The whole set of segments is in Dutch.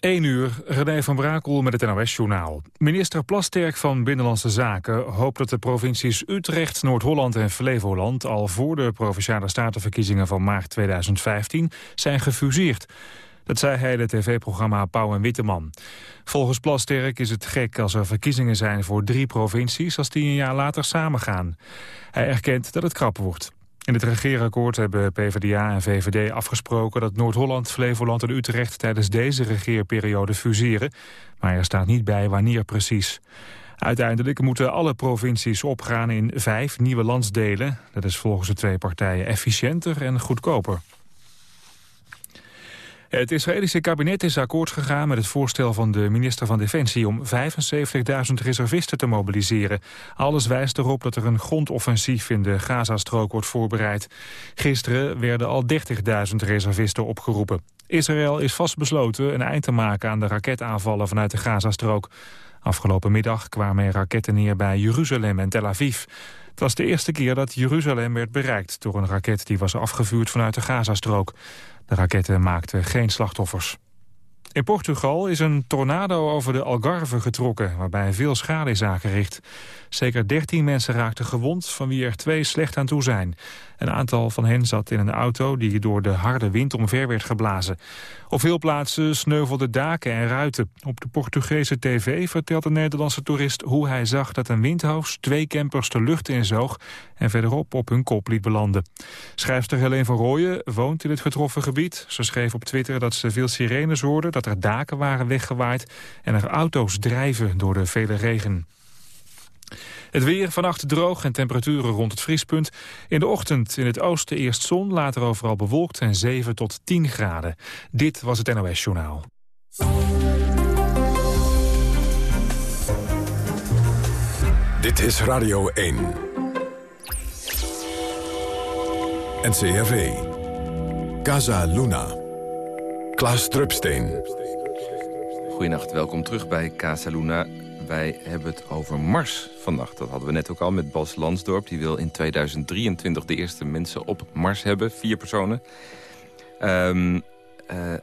1 uur, René van Brakel met het NOS-journaal. Minister Plasterk van Binnenlandse Zaken hoopt dat de provincies Utrecht, Noord-Holland en Flevoland al voor de Provinciale Statenverkiezingen van maart 2015 zijn gefuseerd. Dat zei hij in het tv-programma Pauw en Witteman. Volgens Plasterk is het gek als er verkiezingen zijn voor drie provincies als die een jaar later samengaan. Hij erkent dat het krap wordt. In het regeerakkoord hebben PvdA en VVD afgesproken dat Noord-Holland, Flevoland en Utrecht tijdens deze regeerperiode fuseren. Maar er staat niet bij wanneer precies. Uiteindelijk moeten alle provincies opgaan in vijf nieuwe landsdelen. Dat is volgens de twee partijen efficiënter en goedkoper. Het Israëlische kabinet is akkoord gegaan met het voorstel van de minister van Defensie om 75.000 reservisten te mobiliseren. Alles wijst erop dat er een grondoffensief in de Gazastrook wordt voorbereid. Gisteren werden al 30.000 reservisten opgeroepen. Israël is vastbesloten een eind te maken aan de raketaanvallen vanuit de Gazastrook. Afgelopen middag kwamen er raketten neer bij Jeruzalem en Tel Aviv. Het was de eerste keer dat Jeruzalem werd bereikt door een raket die was afgevuurd vanuit de Gazastrook. De raketten maakten geen slachtoffers. In Portugal is een tornado over de Algarve getrokken... waarbij veel schade is aangericht. Zeker 13 mensen raakten gewond, van wie er twee slecht aan toe zijn. Een aantal van hen zat in een auto die door de harde wind omver werd geblazen. Op veel plaatsen sneuvelden daken en ruiten. Op de Portugese tv vertelt een Nederlandse toerist hoe hij zag dat een windhoos twee campers de lucht inzoog en verderop op hun kop liet belanden. Schrijfster Helene van Rooyen woont in het getroffen gebied. Ze schreef op Twitter dat ze veel sirenes hoorde, dat er daken waren weggewaaid en er auto's drijven door de vele regen. Het weer vannacht droog en temperaturen rond het vriespunt. In de ochtend in het oosten eerst zon, later overal bewolkt en 7 tot 10 graden. Dit was het NOS Journaal. Dit is Radio 1. NCRV. Casa Luna. Klaas Drupsteen. Goedenacht, welkom terug bij Casa Luna. Wij hebben het over Mars vannacht. Dat hadden we net ook al met Bas Lansdorp. Die wil in 2023 de eerste mensen op Mars hebben. Vier personen. Um,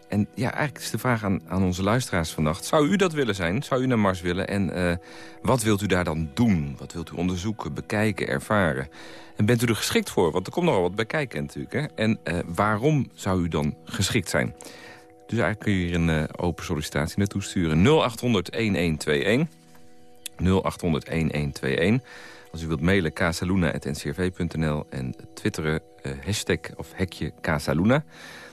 en ja, eigenlijk is de vraag aan, aan onze luisteraars vannacht. Zou u dat willen zijn? Zou u naar Mars willen? En uh, wat wilt u daar dan doen? Wat wilt u onderzoeken, bekijken, ervaren? En bent u er geschikt voor? Want er komt nogal wat bij kijken natuurlijk. Hè? En uh, waarom zou u dan geschikt zijn? Dus eigenlijk kun je hier een open sollicitatie naartoe sturen. 0800-1121. 0800-1121. Als u wilt mailen casaluna.ncrv.nl en twitteren uh, hashtag of hekje Casaluna.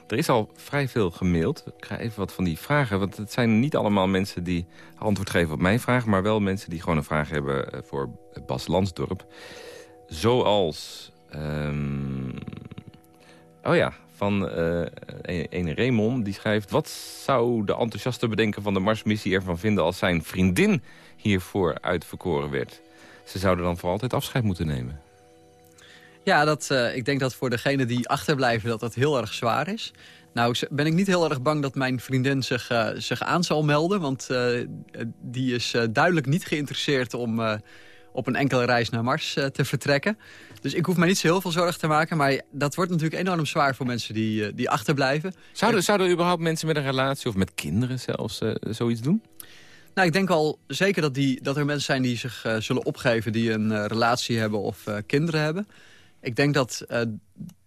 Er is al vrij veel gemaild. Ik ga even wat van die vragen, want het zijn niet allemaal mensen die antwoord geven op mijn vraag... maar wel mensen die gewoon een vraag hebben eh, voor Bas Lansdorp. Zoals... Um... Oh ja, van uh, een Raymond, die schrijft... wat zou de enthousiaste bedenken van de Marsmissie ervan vinden... als zijn vriendin hiervoor uitverkoren werd. Ze zouden dan voor altijd afscheid moeten nemen. Ja, dat, uh, ik denk dat voor degenen die achterblijven dat dat heel erg zwaar is. Nou ben ik niet heel erg bang dat mijn vriendin zich, uh, zich aan zal melden. Want uh, die is duidelijk niet geïnteresseerd om op een enkele reis naar Mars te vertrekken. Dus ik hoef mij niet zo heel veel zorgen te maken. Maar dat wordt natuurlijk enorm zwaar voor mensen die, die achterblijven. Zouden, zouden überhaupt mensen met een relatie of met kinderen zelfs zoiets doen? Nou, ik denk al zeker dat, die, dat er mensen zijn die zich uh, zullen opgeven... die een uh, relatie hebben of uh, kinderen hebben. Ik denk dat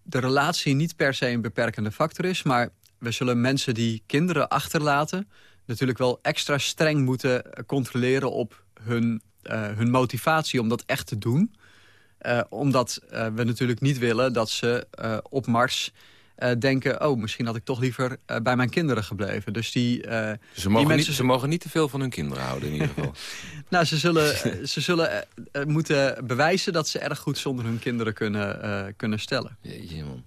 de relatie niet per se een beperkende factor is... maar we zullen mensen die kinderen achterlaten... natuurlijk wel extra streng moeten controleren op hun, hun motivatie om dat echt te doen. omdat we natuurlijk niet willen dat ze op Mars uh, denken... oh, misschien had ik toch liever uh, bij mijn kinderen gebleven. Dus die, uh, ze, mogen die mensen... niet, ze mogen niet te veel van hun kinderen houden in ieder geval. nou, ze zullen, ze zullen moeten bewijzen dat ze erg goed zonder hun kinderen kunnen, kunnen stellen. Jeetje, man.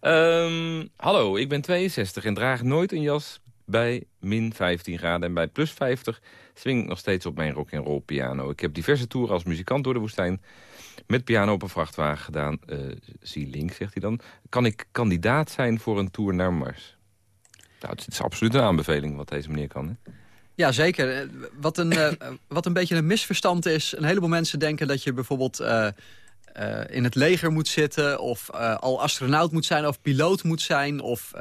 Um, hallo, ik ben 62 en draag nooit een jas bij min 15 graden. En bij plus 50 swing ik nog steeds op mijn rock roll piano. Ik heb diverse toeren als muzikant door de woestijn met piano op een vrachtwagen gedaan. Uh, zie link, zegt hij dan. Kan ik kandidaat zijn voor een tour naar Mars? Nou, het is absoluut een aanbeveling wat deze meneer kan. Hè? Ja, zeker. Eh, wat een, uh, wat een beetje een misverstand is... een heleboel mensen denken dat je bijvoorbeeld... In het leger moet zitten... of al astronaut moet zijn of piloot moet zijn... Of,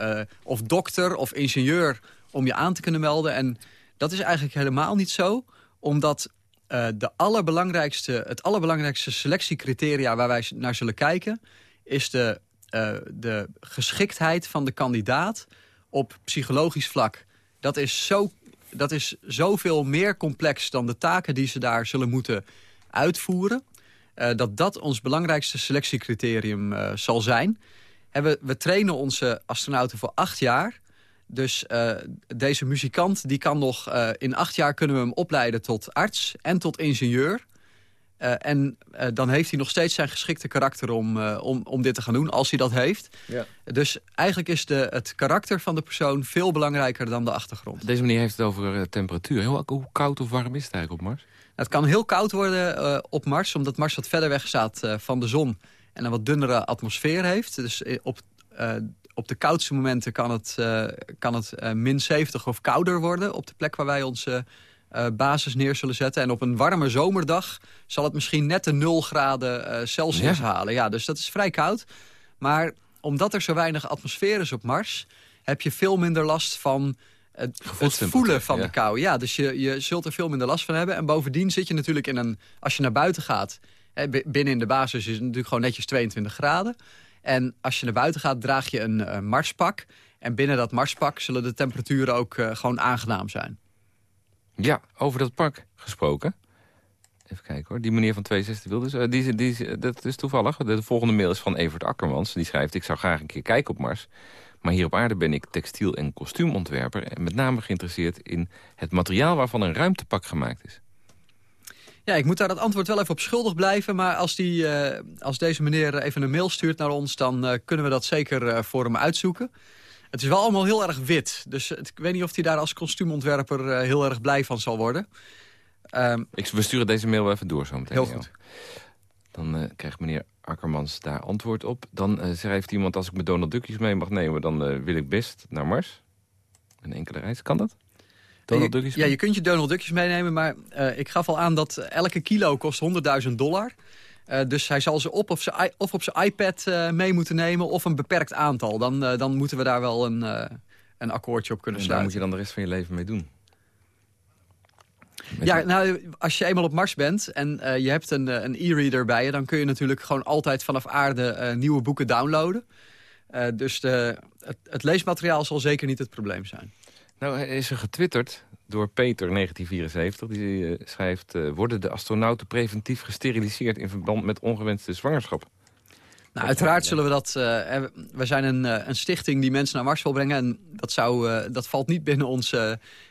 of dokter of ingenieur om je aan te kunnen melden. En dat is eigenlijk helemaal niet zo. Omdat de allerbelangrijkste, het allerbelangrijkste selectiecriteria waar wij naar zullen kijken... is de, de geschiktheid van de kandidaat op psychologisch vlak. Dat is, zo, dat is zoveel meer complex dan de taken die ze daar zullen moeten uitvoeren. Uh, dat dat ons belangrijkste selectiecriterium zal zijn. We, we trainen onze astronauten voor acht jaar. Dus uh, deze muzikant die kan nog in acht jaar kunnen we hem opleiden tot arts en tot ingenieur. Uh, en uh, dan heeft hij nog steeds zijn geschikte karakter om, uh, om, om dit te gaan doen, als hij dat heeft. Ja. Dus eigenlijk is de, het karakter van de persoon veel belangrijker dan de achtergrond. Deze meneer heeft het over temperatuur. Hoe, hoe, koud of warm is het eigenlijk op Mars? Het kan heel koud worden op Mars, omdat Mars wat verder weg staat van de zon... en een wat dunnere atmosfeer heeft. Dus op, op de koudste momenten kan het, kan het min 70 of kouder worden... op de plek waar wij onze uh, basis neer zullen zetten. En op een warme zomerdag zal het misschien net de 0 graden Celsius halen. Ja, dus dat is vrij koud. Maar omdat er zo weinig atmosfeer is op Mars... heb je veel minder last van het, het voelen van de kou. Ja, dus je, je zult er veel minder last van hebben. En bovendien zit je natuurlijk in een... Als je naar buiten gaat, hè, binnen in de basis is het natuurlijk gewoon netjes 22 graden. En als je naar buiten gaat, draag je een uh, marspak. En binnen dat marspak zullen de temperaturen ook uh, gewoon aangenaam zijn. Ja, over dat pak gesproken. Even kijken hoor. Die meneer van 62 wil dus. Uh, die, die, dat is toevallig. De, volgende mail is van Evert Akkermans. Die schrijft, ik zou graag een keer kijken op Mars. Maar hier op aarde ben ik textiel- en kostuumontwerper. En met name geïnteresseerd in het materiaal waarvan een ruimtepak gemaakt is. Ja, ik moet daar het antwoord wel even op schuldig blijven. Maar als, die, uh, als deze meneer even een mail stuurt naar ons... dan uh, kunnen we dat zeker voor hem uitzoeken. Het is wel allemaal heel erg wit. Dus ik weet niet of hij daar als kostuumontwerper heel erg blij van zal worden. Um, ik, we sturen deze mail wel even door zo meteen. Heel goed. Dan krijgt meneer Akkermans daar antwoord op. Dan schrijft iemand, als ik mijn Donald Duckjes mee mag nemen... dan wil ik best naar Mars. Een enkele reis, kan dat? Donald Duckjes ja, je kunt je Donald Duckjes meenemen, maar ik gaf al aan dat elke kilo kost 100.000 dollar. Uh, dus hij zal ze op of, ze, of op zijn iPad uh, mee moeten nemen of een beperkt aantal. Dan, dan moeten we daar wel een, een akkoordje op kunnen en sluiten. daar moet je dan de rest van je leven mee doen? Met ja, nou, als je eenmaal op Mars bent en je hebt een, een e-reader bij je... dan kun je natuurlijk gewoon altijd vanaf aarde nieuwe boeken downloaden. dus de, het, het leesmateriaal zal zeker niet het probleem zijn. Nou, is er getwitterd door Peter 1974. Die uh, schrijft, uh, worden de astronauten preventief gesteriliseerd... in verband met ongewenste zwangerschap? Nou, uiteraard zullen we dat... Uh, we zijn een, een, stichting die mensen naar Mars wil brengen. En dat, zou, dat valt niet binnen ons,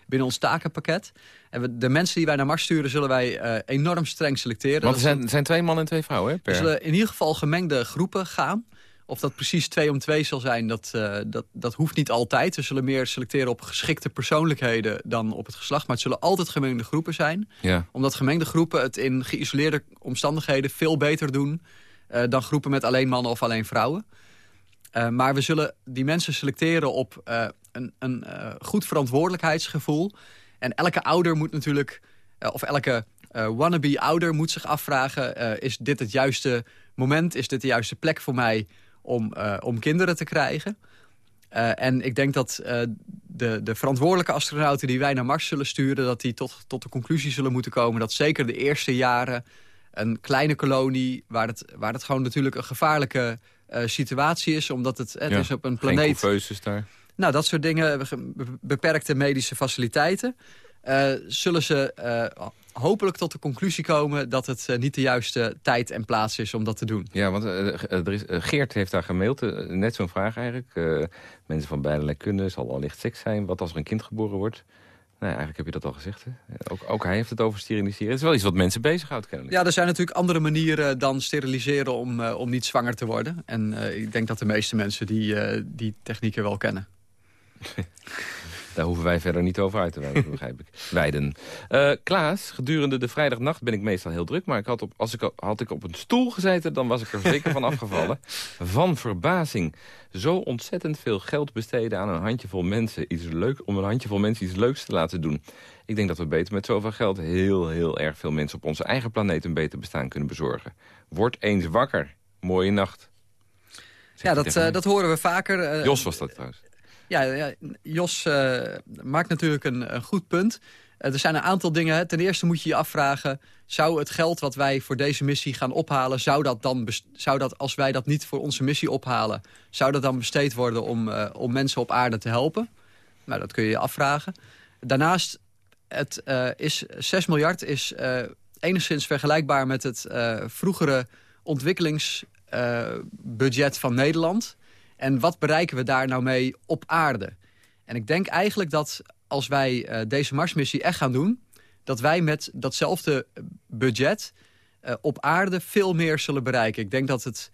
binnen ons takenpakket. En we, de mensen die wij naar Mars sturen zullen wij enorm streng selecteren. Want er zijn, zijn twee mannen en twee vrouwen, hè? Per... We zullen in ieder geval gemengde groepen gaan. Of dat precies twee om twee zal zijn, dat, uh, dat, dat hoeft niet altijd. We zullen meer selecteren op geschikte persoonlijkheden dan op het geslacht. Maar het zullen altijd gemengde groepen zijn. Ja. Omdat gemengde groepen het in geïsoleerde omstandigheden veel beter doen... Uh, dan groepen met alleen mannen of alleen vrouwen. Uh, maar we zullen die mensen selecteren op een, een goed verantwoordelijkheidsgevoel. En elke ouder moet natuurlijk, of elke wannabe ouder moet zich afvragen... is dit het juiste moment, is dit de juiste plek voor mij om, uh, om kinderen te krijgen. Uh, en ik denk dat uh, de, de verantwoordelijke astronauten die wij naar Mars zullen sturen... dat die tot, tot de conclusie zullen moeten komen dat zeker de eerste jaren... een kleine kolonie, waar het, waar het gewoon natuurlijk een gevaarlijke situatie is... omdat het, het is op een planeet... Geen daar. Nou, dat soort dingen, beperkte medische faciliteiten... zullen ze hopelijk tot de conclusie komen dat het uh, niet de juiste tijd en plaats is om dat te doen. Ja, want uh, er is, uh, Geert heeft daar gemaild, net zo'n vraag eigenlijk. mensen van beide kunnen, zal allicht seks zijn. Wat als er een kind geboren wordt? Nee, eigenlijk heb je dat al gezegd. Hè? Ook, ook, hij heeft het over steriliseren. Het is wel iets wat mensen bezighoudt kennelijk. Ja, er zijn natuurlijk andere manieren dan steriliseren om, om niet zwanger te worden. En ik denk dat de meeste mensen die, die technieken wel kennen. Daar hoeven wij verder niet over uit te wijden, begrijp ik. Wijden. Uh, Klaas, gedurende de vrijdagnacht ben ik meestal heel druk... maar ik had, op, als ik, had ik op een stoel gezeten, dan was ik er zeker van afgevallen. Van verbazing. Zo ontzettend veel geld besteden aan een handjevol mensen... Iets leuk, om een handjevol mensen iets leuks te laten doen. Ik denk dat we beter met zoveel geld heel, heel erg veel mensen... op onze eigen planeet een beter bestaan kunnen bezorgen. Word eens wakker. Mooie nacht. ja, dat, uh, dat horen we vaker. Uh, Jos was dat trouwens. Ja, ja Jos uh, maakt natuurlijk een, goed punt. er zijn een aantal dingen. Ten eerste moet je je afvragen... zou het geld wat wij voor deze missie gaan ophalen... zou dat dan, zou dat als wij dat niet voor onze missie ophalen... zou dat dan besteed worden om, om mensen op aarde te helpen? Nou, dat kun je je afvragen. Daarnaast het, is 6 miljard is enigszins vergelijkbaar met het vroegere ontwikkelingsbudget van Nederland. En wat bereiken we daar nou mee op aarde? En ik denk eigenlijk dat als wij deze Marsmissie echt gaan doen... dat wij met datzelfde budget op aarde veel meer zullen bereiken. Ik denk dat het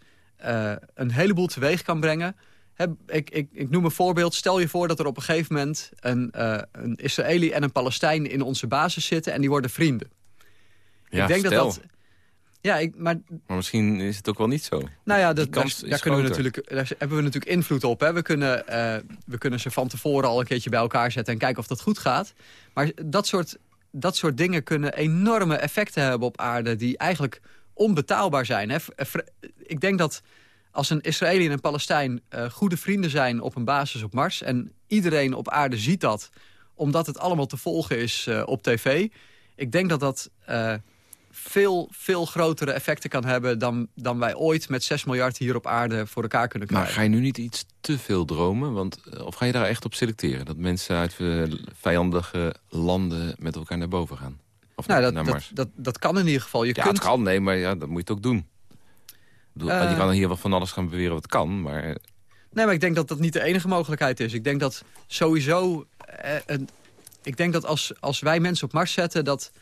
een heleboel teweeg kan brengen ik, ik, ik, noem een voorbeeld. Stel je voor dat er op een gegeven moment een, een Israëli en een Palestijn in onze basis zitten en die worden vrienden. Ja, ik denk stel. dat dat. Ja, ik, maar, maar misschien is het ook wel niet zo. Nou ja, dat, daar, daar kunnen we natuurlijk, daar hebben we natuurlijk invloed op. Hè. We, kunnen, uh, we kunnen ze van tevoren al een keertje bij elkaar zetten... en kijken of dat goed gaat. Maar dat soort, dat soort dingen kunnen enorme effecten hebben op aarde... die eigenlijk onbetaalbaar zijn. Hè. Ik denk dat als een Israëli en een Palestijn uh, goede vrienden zijn op een basis op Mars... en iedereen op aarde ziet dat, omdat het allemaal te volgen is uh, op tv... ik denk dat dat veel, veel grotere effecten kan hebben... Dan, dan wij ooit met 6 miljard hier op aarde voor elkaar kunnen krijgen. Maar ga je nu niet iets te veel dromen? Want, of ga je daar echt op selecteren? Dat mensen uit vijandige landen met elkaar naar boven gaan? Of nou, naar, dat, naar Mars? Dat, dat, dat, kan in ieder geval. Je ja, kunt... het kan, nee, maar ja, dat moet je het ook doen. Uh, je kan hier wel van alles gaan beweren wat kan, maar... Nee, maar ik denk dat dat niet de enige mogelijkheid is. Ik denk dat sowieso... Eh, een, ik denk dat als, als wij mensen op Mars zetten... dat,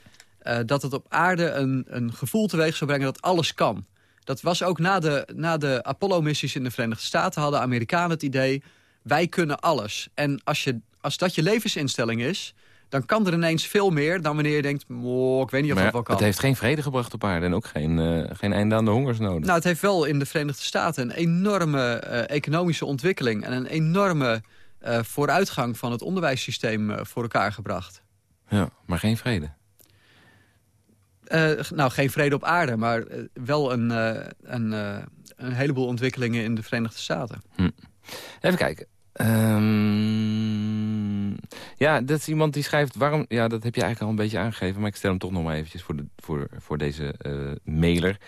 uh, dat het op aarde een, een gevoel teweeg zou brengen dat alles kan. Dat was ook na de, na de Apollo-missies in de Verenigde Staten... hadden Amerikanen het idee, wij kunnen alles. En als, je, als dat je levensinstelling is dan kan er ineens veel meer dan wanneer je denkt... Oh, ik weet niet of dat wel kan. het heeft geen vrede gebracht op aarde en ook geen, uh, geen einde aan de hongersnoden. Nou, het heeft wel in de Verenigde Staten een enorme uh, economische ontwikkeling... en een enorme uh, vooruitgang van het onderwijssysteem voor elkaar gebracht. Ja, maar geen vrede? Nou, geen vrede op aarde, maar wel een, een, een heleboel ontwikkelingen in de Verenigde Staten. Hm. Even kijken. Um, ja, dat is iemand die schrijft... Waarom, ja, dat heb je eigenlijk al een beetje aangegeven... maar ik stel hem toch nog maar eventjes voor, de, voor, voor deze uh, mailer.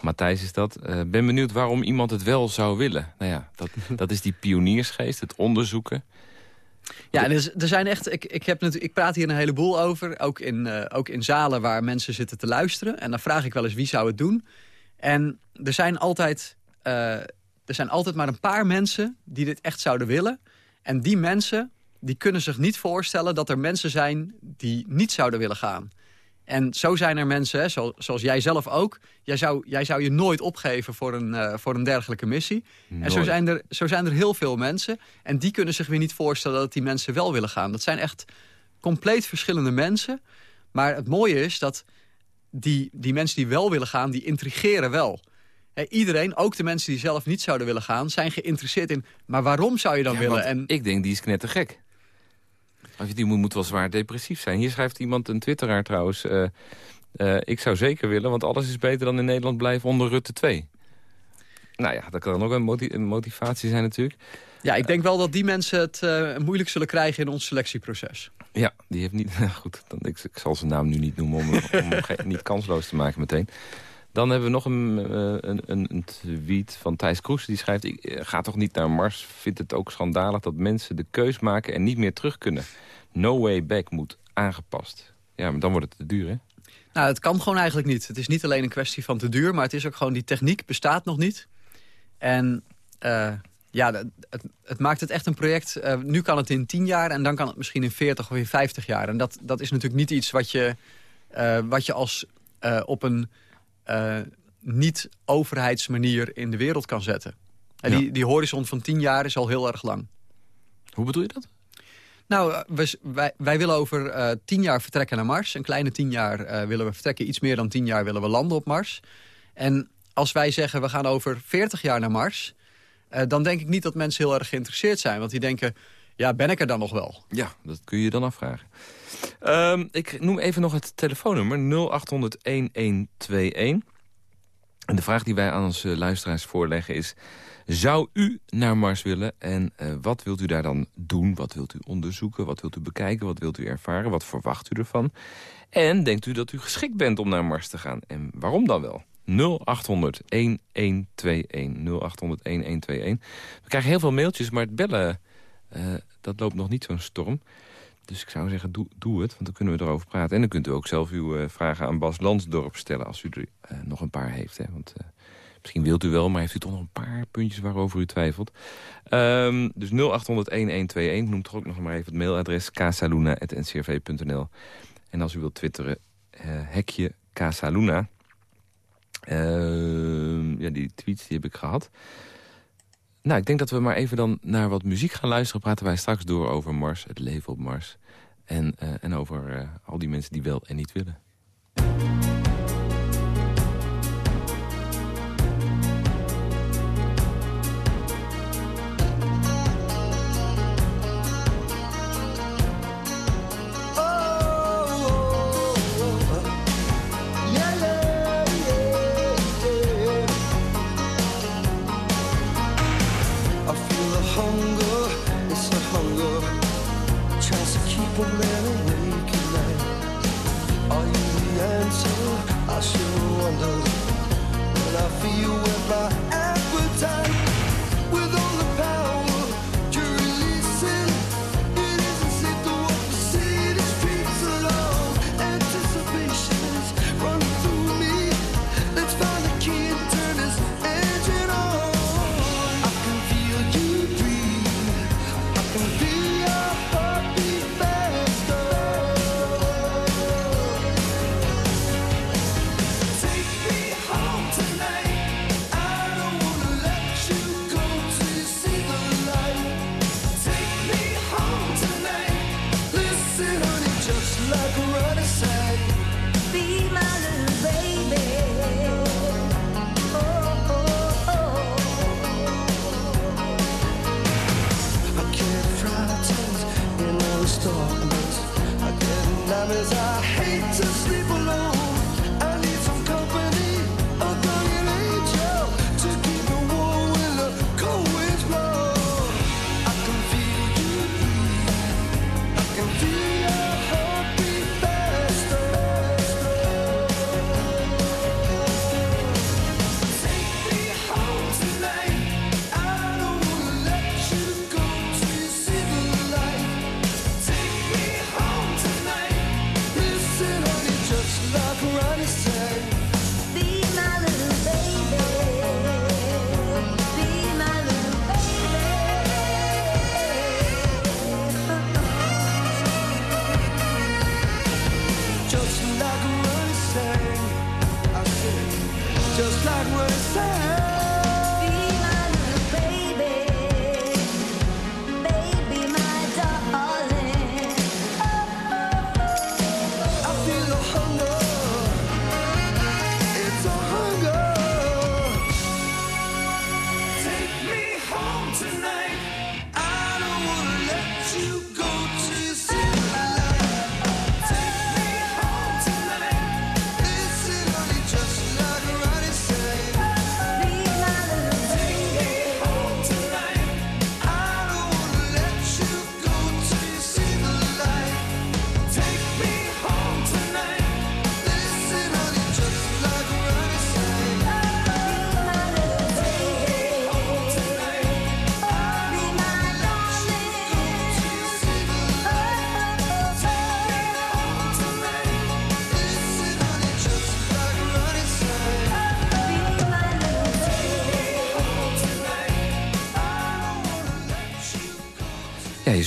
Matthijs is dat. Uh, ben benieuwd waarom iemand het wel zou willen. Nou ja, dat, dat is die pioniersgeest, het onderzoeken. Ja, en er, zijn echt, ik, ik, heb ik praat hier een heleboel over. Ook in, uh, ook in zalen waar mensen zitten te luisteren. En dan vraag ik wel eens wie zou het doen. En er zijn altijd er zijn altijd maar een paar mensen die dit echt zouden willen. En die mensen die kunnen zich niet voorstellen dat er mensen zijn die niet zouden willen gaan. En zo zijn er mensen, hè, zoals jij zelf ook. Jij zou, jij zou je nooit opgeven voor een, uh, voor een dergelijke missie. En zo zijn, er, zo zijn er heel veel mensen. En die kunnen zich weer niet voorstellen dat die mensen wel willen gaan. Dat zijn echt compleet verschillende mensen. Maar het mooie is dat die, die mensen die wel willen gaan, die intrigeren wel iedereen, ook de mensen die zelf niet zouden willen gaan... zijn geïnteresseerd in, maar waarom zou je dan willen? En... Ik denk, die is knettergek. Die moet wel zwaar depressief zijn. Hier schrijft iemand, een twitteraar trouwens... Uh, uh, ik zou zeker willen, want alles is beter dan in Nederland blijven onder Rutte 2. Nou ja, dat kan ook een, een motivatie zijn natuurlijk. Ja, ik denk wel dat die mensen het uh, moeilijk zullen krijgen in ons selectieproces. Ja, die heeft niet... goed, dan, ik, ik zal zijn naam nu niet noemen om, om hem niet kansloos te maken meteen. Dan hebben we nog een, eh, een, een, een tweet van Thijs Kroes. Die schrijft, ik eh, ga toch niet naar Mars. Vindt het ook schandalig dat mensen de keus maken en niet meer terug kunnen. No way back moet aangepast. Ja, maar dan wordt het te duur, hè? Nou, het kan gewoon eigenlijk niet. Het is niet alleen een kwestie van te duur, maar het is ook gewoon die techniek bestaat nog niet. En uh, ja, het, het, maakt het echt een project. Nu kan het in 10 jaar en dan kan het misschien in 40 of in 50 jaar. En dat, dat is natuurlijk niet iets wat je, wat je als op een niet-overheidsmanier in de wereld kan zetten. En die, die horizon van tien jaar is al heel erg lang. Hoe bedoel je dat? Nou, we, wij, wij willen over uh, tien jaar vertrekken naar Mars. Een kleine tien jaar uh, willen we vertrekken. Iets meer dan tien jaar willen we landen op Mars. En als wij zeggen we gaan over 40 jaar naar Mars... Uh, dan denk ik niet dat mensen heel erg geïnteresseerd zijn. Want die denken, ja, ben ik er dan nog wel? Ja, dat kun je dan afvragen. Um, ik noem even nog het telefoonnummer 0800-1121. En de vraag die wij aan onze luisteraars voorleggen is... Zou u naar Mars willen en uh, wat wilt u daar dan doen? Wat wilt u onderzoeken? Wat wilt u bekijken? Wat wilt u ervaren? Wat verwacht u ervan? En denkt u dat u geschikt bent om naar Mars te gaan? En waarom dan wel? 0800 1121 0800 1121. We krijgen heel veel mailtjes, maar het bellen, uh, dat loopt nog niet zo'n storm. Dus ik zou zeggen, doe, doe, het, want dan kunnen we erover praten. En dan kunt u ook zelf uw uh, vragen aan Bas Lansdorp stellen... als u er uh, nog een paar heeft. Hè? Want misschien wilt u wel, maar heeft u toch nog een paar puntjes waarover u twijfelt. Um, dus 0800-1121, noem toch ook nog maar even het mailadres... casaluna.ncrv.nl. En als u wilt twitteren, hekje Casaluna... Uh, ja, die tweets die heb ik gehad. Nou, ik denk dat we maar even dan naar wat muziek gaan luisteren. Praten wij straks door over Mars, het leven op Mars. En, uh, en over uh, al die mensen die wel en niet willen.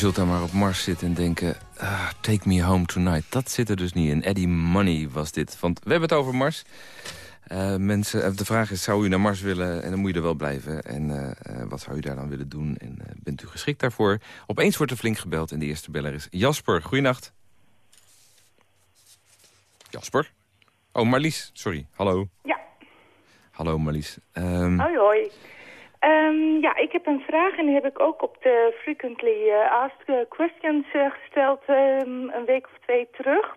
Zult dan maar op Mars zitten en denken... Ah, take me home tonight. Dat zit er dus niet in. Eddie Money was dit. Want we hebben het over Mars. Uh, mensen, de vraag is, zou u naar Mars willen en dan moet je er wel blijven. En wat zou u daar dan willen doen en bent u geschikt daarvoor? Opeens wordt er flink gebeld en de eerste beller is Jasper. Goeienacht. Jasper? Oh, Marlies, sorry. Hallo. Ja. Hallo Marlies. Um... Hoi, hoi. Um, ja, ik heb een vraag en die heb ik ook op de Frequently uh, Asked Questions uh, gesteld um, een week of twee terug.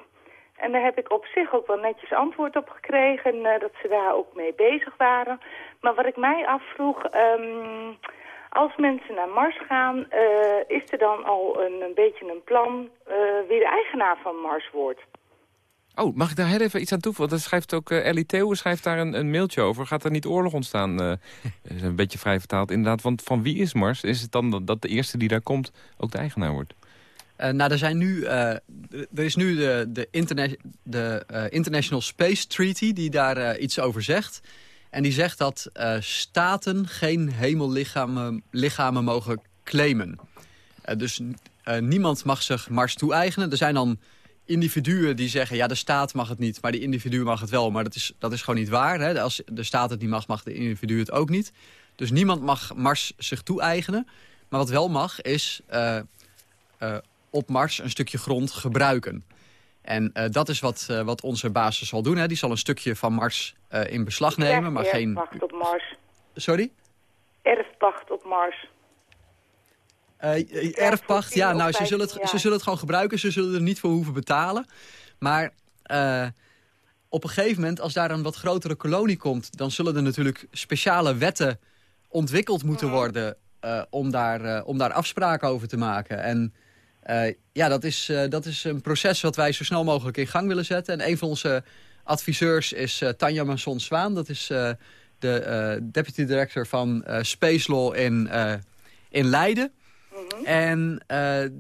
En daar heb ik op zich ook wel netjes antwoord op gekregen, uh, dat ze daar ook mee bezig waren. Maar wat ik mij afvroeg, um, als mensen naar Mars gaan, is er dan al een, een beetje een plan wie de eigenaar van Mars wordt? Oh, mag ik daar heel even iets aan toevoegen? Dat schrijft ook uh, Ellie Theeuwen schrijft daar een, een, mailtje over. Gaat er niet oorlog ontstaan? Uh, is een beetje vrij vertaald inderdaad. Want van wie is Mars? Is het dan dat de eerste die daar komt ook de eigenaar wordt? Uh, nou, er, zijn nu, er is nu de, de, interna de International Space Treaty die daar iets over zegt. En die zegt dat staten geen hemellichamen lichamen mogen claimen. dus niemand mag zich Mars toe-eigenen. Er zijn dan individuen die zeggen... ja, de staat mag het niet, maar de individu mag het wel. Maar dat is, dat is gewoon niet waar. Hè? Als de staat het niet mag, mag de individu het ook niet. Dus niemand mag Mars zich toe-eigenen. Maar wat wel mag, is uh, uh, op Mars een stukje grond gebruiken. En uh, dat is wat, wat onze basis zal doen. Hè? Die zal een stukje van Mars in beslag nemen, maar geen... Erfpacht op Mars. Sorry? Erfpacht op Mars. Uh, erfpacht, ja, nou, ze zullen, het, ze zullen het gewoon gebruiken. Ze zullen er niet voor hoeven betalen. Maar uh, op een gegeven moment, als daar een wat grotere kolonie komt... dan zullen er natuurlijk speciale wetten ontwikkeld moeten mhm. worden... Uh, om, daar, om daar afspraken over te maken. En ja, dat is, dat is een proces wat wij zo snel mogelijk in gang willen zetten. En een van onze adviseurs is Tanja Manson-Zwaan. Dat is de deputy director van Space Law in, in Leiden... Mhm. En uh, uh,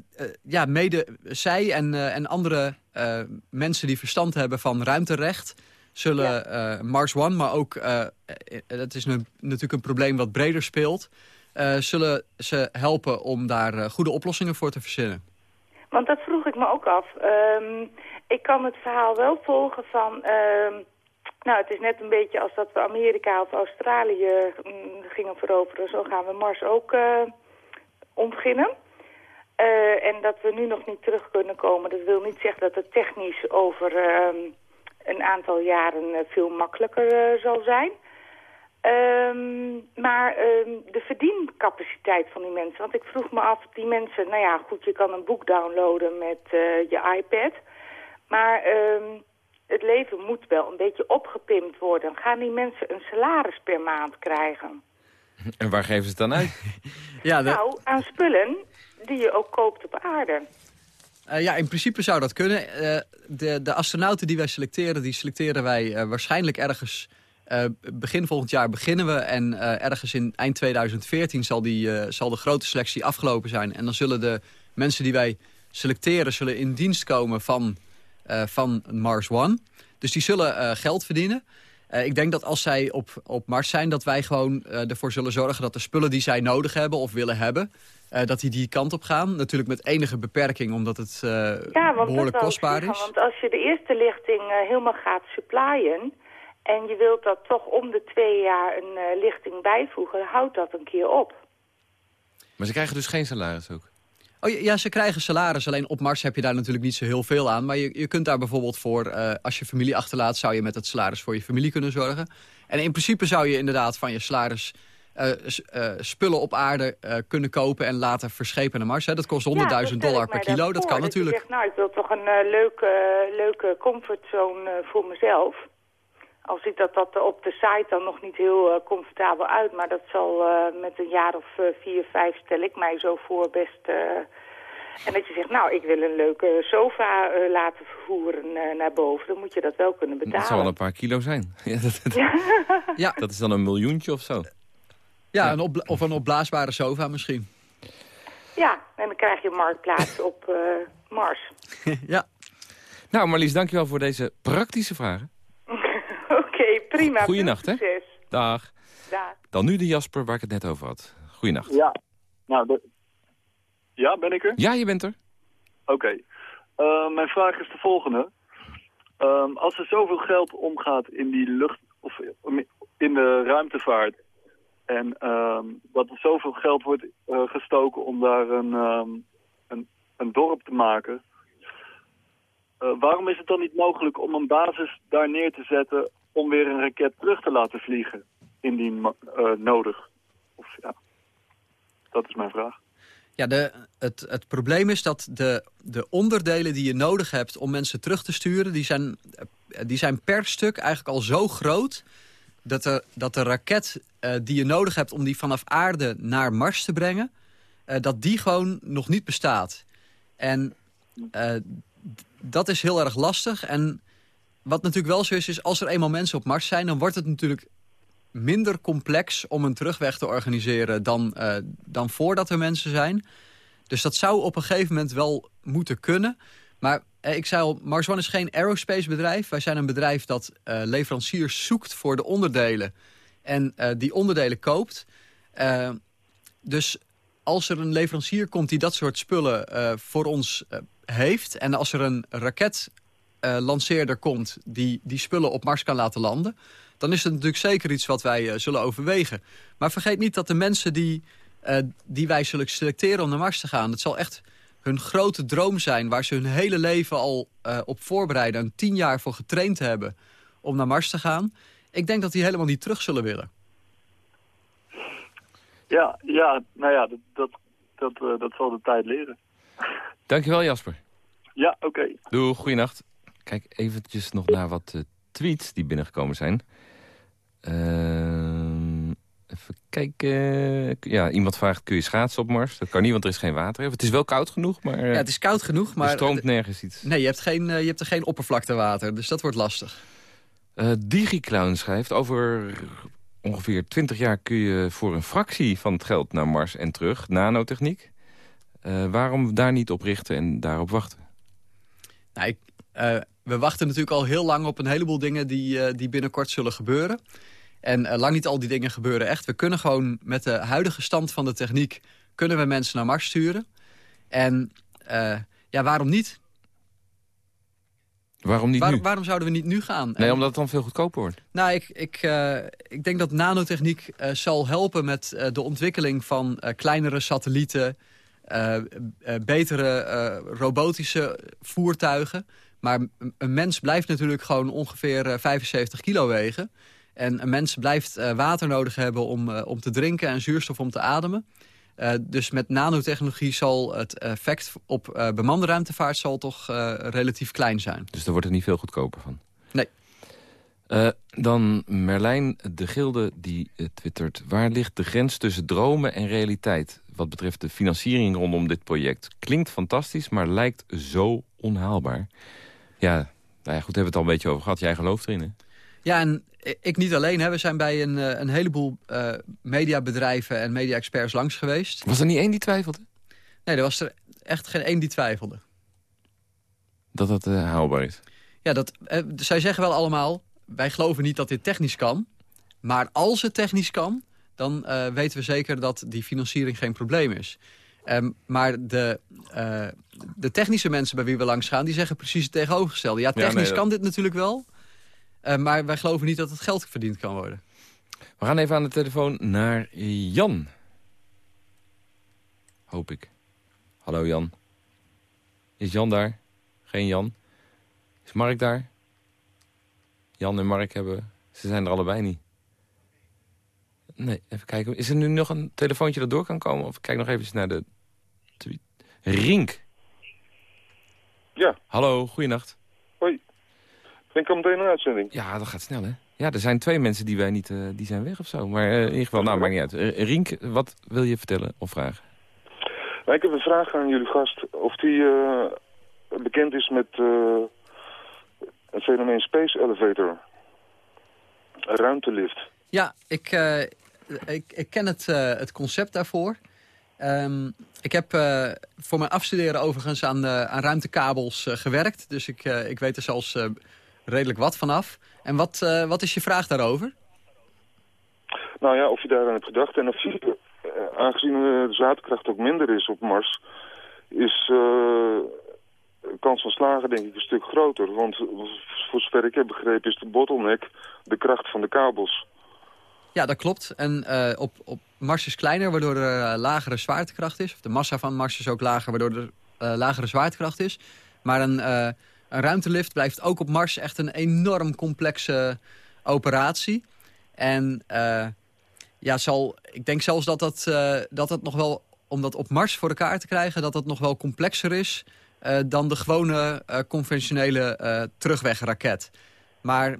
ja, mede zij en, uh, en andere mensen die verstand hebben van ruimterecht... zullen ja. Mars One, maar ook, dat is nu, natuurlijk een probleem wat breder speelt... zullen ze helpen om daar goede oplossingen voor te verzinnen. Want dat vroeg ik me ook af. Um, ik kan het verhaal wel volgen van... Uh, nou, het is net een beetje als dat we Amerika of Australië mm, gingen veroveren. Zo gaan we Mars ook ontginnen. Uh, en dat we nu nog niet terug kunnen komen. Dat wil niet zeggen dat het technisch over uh, een aantal jaren uh, veel makkelijker zal zijn. Um, maar ehm, de verdiencapaciteit van die mensen. Want ik vroeg me af, die mensen... Nou ja, goed, je kan een boek downloaden met je iPad. Maar um, het leven moet wel een beetje opgepimpt worden. Gaan die mensen een salaris per maand krijgen? En waar geven ze het dan uit? ja, Nou, aan spullen die je ook koopt op aarde. Uh, ja, in principe zou dat kunnen. Uh, de, de astronauten die wij selecteren, die selecteren wij uh, waarschijnlijk ergens... begin volgend jaar beginnen we en ergens in eind 2014 zal, die, zal de grote selectie afgelopen zijn. En dan zullen de mensen die wij selecteren zullen in dienst komen van, van Mars One. Dus die zullen geld verdienen. Uh, ik denk dat als zij op, op Mars zijn, dat wij gewoon uh, ervoor zullen zorgen dat de spullen die zij nodig hebben of willen hebben, uh, dat die die kant op gaan. Natuurlijk met enige beperking, omdat het ja, behoorlijk kostbaar is. Want als je de eerste lichting helemaal gaat supplyen en je wilt dat toch om de twee jaar een lichting bijvoegen, houdt dat een keer op. Maar ze krijgen dus geen salaris ook? Oh, ja, ze krijgen salaris. Alleen op Mars heb je daar natuurlijk niet zo heel veel aan. Maar je, je kunt daar bijvoorbeeld voor, uh, als je familie achterlaat... zou je met het salaris voor je familie kunnen zorgen. En in principe zou je inderdaad van je salaris... Uh, uh, spullen op aarde kunnen kopen en laten verschepen naar Mars. Hè. Dat kost 100.000 dollar per kilo. Dat, kan natuurlijk. Je zegt, nou, ik wil toch een leuke, leuke comfortzone voor mezelf. Al ziet dat dat op de site dan nog niet heel comfortabel uit. Maar dat zal met een jaar of vier, vijf stel ik mij zo voor best en dat je zegt, nou, ik wil een leuke sofa uh, laten vervoeren uh, naar boven. Dan moet je dat wel kunnen betalen. Dat zal wel een paar kilo zijn. ja, dat, ja. dat is dan een miljoentje of zo. Ja, Een op, of een opblaasbare sofa misschien. Ja, en dan krijg je een marktplaats op uh, Mars. ja. Nou, Marlies, dankjewel voor deze praktische vragen. Prima. Goeienacht, hè? Dag. Dag. Dan nu de Jasper waar ik het net over had. Goeienacht. Ja, nou, de, ja, ben ik er? Ja, je bent er. Oké. Uh, mijn vraag is de volgende. Um, als er zoveel geld omgaat in die lucht, of in de ruimtevaart. En ehm, dat er zoveel geld wordt gestoken om daar een, ehm, een, een dorp te maken. waarom is het dan niet mogelijk om een basis daar neer te zetten om weer een raket terug te laten vliegen, indien nodig? Of, ja, dat is mijn vraag. Ja, de, het, het probleem is dat de, de onderdelen die je nodig hebt om mensen terug te sturen... die zijn, die zijn per stuk eigenlijk al zo groot... dat de, dat de raket uh, die je nodig hebt om die vanaf aarde naar Mars te brengen... Dat die gewoon nog niet bestaat. En dat is heel erg lastig. En wat natuurlijk wel zo is, is als er eenmaal mensen op Mars zijn... dan wordt het natuurlijk minder complex om een terugweg te organiseren dan, uh, dan voordat er mensen zijn. Dus dat zou op een gegeven moment wel moeten kunnen. Maar eh, ik zei al, Mars One is geen aerospace bedrijf. Wij zijn een bedrijf dat uh, leveranciers zoekt voor de onderdelen. En die onderdelen koopt. dus als er een leverancier komt die dat soort spullen voor ons heeft... en als er een raketlanceerder komt die die spullen op Mars kan laten landen dan is het natuurlijk zeker iets wat wij uh, zullen overwegen. Maar vergeet niet dat de mensen die, uh, die wij zullen selecteren om naar Mars te gaan... het zal echt hun grote droom zijn... waar ze hun hele leven al uh, op voorbereiden... en tien jaar voor getraind hebben om naar Mars te gaan. Ik denk dat die helemaal niet terug zullen willen. Ja, ja nou ja, dat, dat, dat, dat zal de tijd leren. Dankjewel Jasper. Ja, oké. Okay. Doe, goeienacht. Kijk eventjes nog naar wat tweets die binnengekomen zijn. Uh, even kijken. Ja, iemand vraagt, kun je schaatsen op Mars? Dat kan niet, want er is geen water. Het is wel koud genoeg, maar... Ja, het is koud genoeg, maar... Er stroomt nergens iets. Nee, je hebt, geen, uh, je hebt er geen oppervlaktewater, dus dat wordt lastig. Uh, DigiClown schrijft, over ongeveer 20 jaar kun je voor een fractie van het geld naar Mars en terug. Nanotechniek. Uh, waarom daar niet op richten en daarop wachten? Nou, ik, we wachten natuurlijk al heel lang op een heleboel dingen die, die binnenkort zullen gebeuren. En uh, lang niet al die dingen gebeuren echt. We kunnen gewoon met de huidige stand van de techniek... kunnen we mensen naar Mars sturen. En uh, ja, waarom niet? Waarom niet Waar, nu? Waarom zouden we niet nu gaan? Nee, omdat het dan veel goedkoper wordt. Nou, ik, ik, ik denk dat nanotechniek zal helpen met de ontwikkeling van kleinere satellieten... betere robotische voertuigen. Maar een mens blijft natuurlijk gewoon ongeveer 75 kilo wegen... En een mens blijft uh, water nodig hebben om, uh, om te drinken en zuurstof om te ademen. Uh, dus met nanotechnologie zal het effect op bemande ruimtevaart zal toch relatief klein zijn. Dus daar wordt het niet veel goedkoper van? Nee. dan Merlijn de Gilde die twittert... waar ligt de grens tussen dromen en realiteit... wat betreft de financiering rondom dit project? Klinkt fantastisch, maar lijkt zo onhaalbaar. Ja, nou ja, goed, hebben we het al een beetje over gehad. Jij gelooft erin, hè? Ja, en ik niet alleen. Hè. We zijn bij een, eh, een heleboel uh, mediabedrijven en media-experts langs geweest. Was er niet één die twijfelde? Nee, er was er echt geen één die twijfelde. Dat dat uh, haalbaar is? Ja, dat, uh, zij zeggen wel allemaal... wij geloven niet dat dit technisch kan. Maar als het technisch kan... dan weten we zeker dat die financiering geen probleem is. Um, maar de, de technische mensen bij wie we langs gaan... die zeggen precies het tegenovergestelde. Ja, technisch ja, nee, dat... kan dit natuurlijk wel... Uh, maar wij geloven niet dat het geld verdiend kan worden. We gaan even aan de telefoon naar Jan. Hoop ik. Hallo Jan. Is Jan daar? Geen Jan. Is Mark daar? Jan en Mark hebben... Ze zijn er allebei niet. Nee, even kijken. Is er nu nog een telefoontje dat door kan komen? Of kijk nog even naar de... Rink. Ja. Hallo, goeienacht. Hoi. Ben ik al meteen een uitzending? Ja, dat gaat snel, hè? Ja, er zijn twee mensen die wij niet... Uh, die zijn weg of zo. Maar uh, in ieder geval, nou, maakt niet uit. Uh, Rink, wat wil je vertellen of vragen? Nou, ik heb een vraag aan jullie gast. Of die bekend is met het fenomeen Space Elevator. Een ruimtelift. Ja, ik, ik, ik ken het, het concept daarvoor. Um, ik heb uh, voor mijn afstuderen overigens aan, aan ruimtekabels uh, gewerkt. Dus ik, ik weet er zelfs redelijk wat vanaf. En wat, wat is je vraag daarover? Nou ja, of je daar aan hebt gedacht. En of je, aangezien de zwaartekracht ook minder is op Mars... is de kans van slagen denk ik een stuk groter. Want voor zover ik heb begrepen, is de bottleneck de kracht van de kabels. Ja, dat klopt. En uh, op, op Mars is kleiner, waardoor er uh, lagere zwaartekracht is. Of de massa van Mars is ook lager, waardoor er uh, lagere zwaartekracht is. Maar een, een ruimtelift blijft ook op Mars echt een enorm complexe operatie. En ja, zal, ik denk zelfs dat dat, dat het nog wel, om dat op Mars voor elkaar te krijgen... dat dat nog wel complexer is dan de gewone conventionele terugwegraket. Maar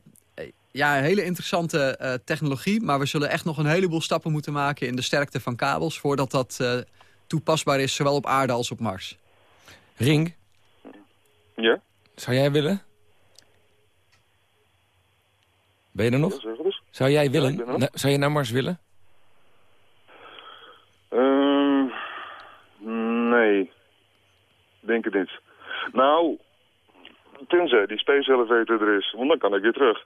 ja, een hele interessante uh, technologie. Maar we zullen echt nog een heleboel stappen moeten maken in de sterkte van kabels... voordat dat uh, toepasbaar is, zowel op aarde als op Mars. Ring? Ja? Zou jij willen? Ben je er nog? Ja, dus. Zou jij willen? Ja, Na, zou je naar Mars willen? Uh, nee. Denk het niet. Nou, tenzij die space elevator er is, want dan kan ik weer terug.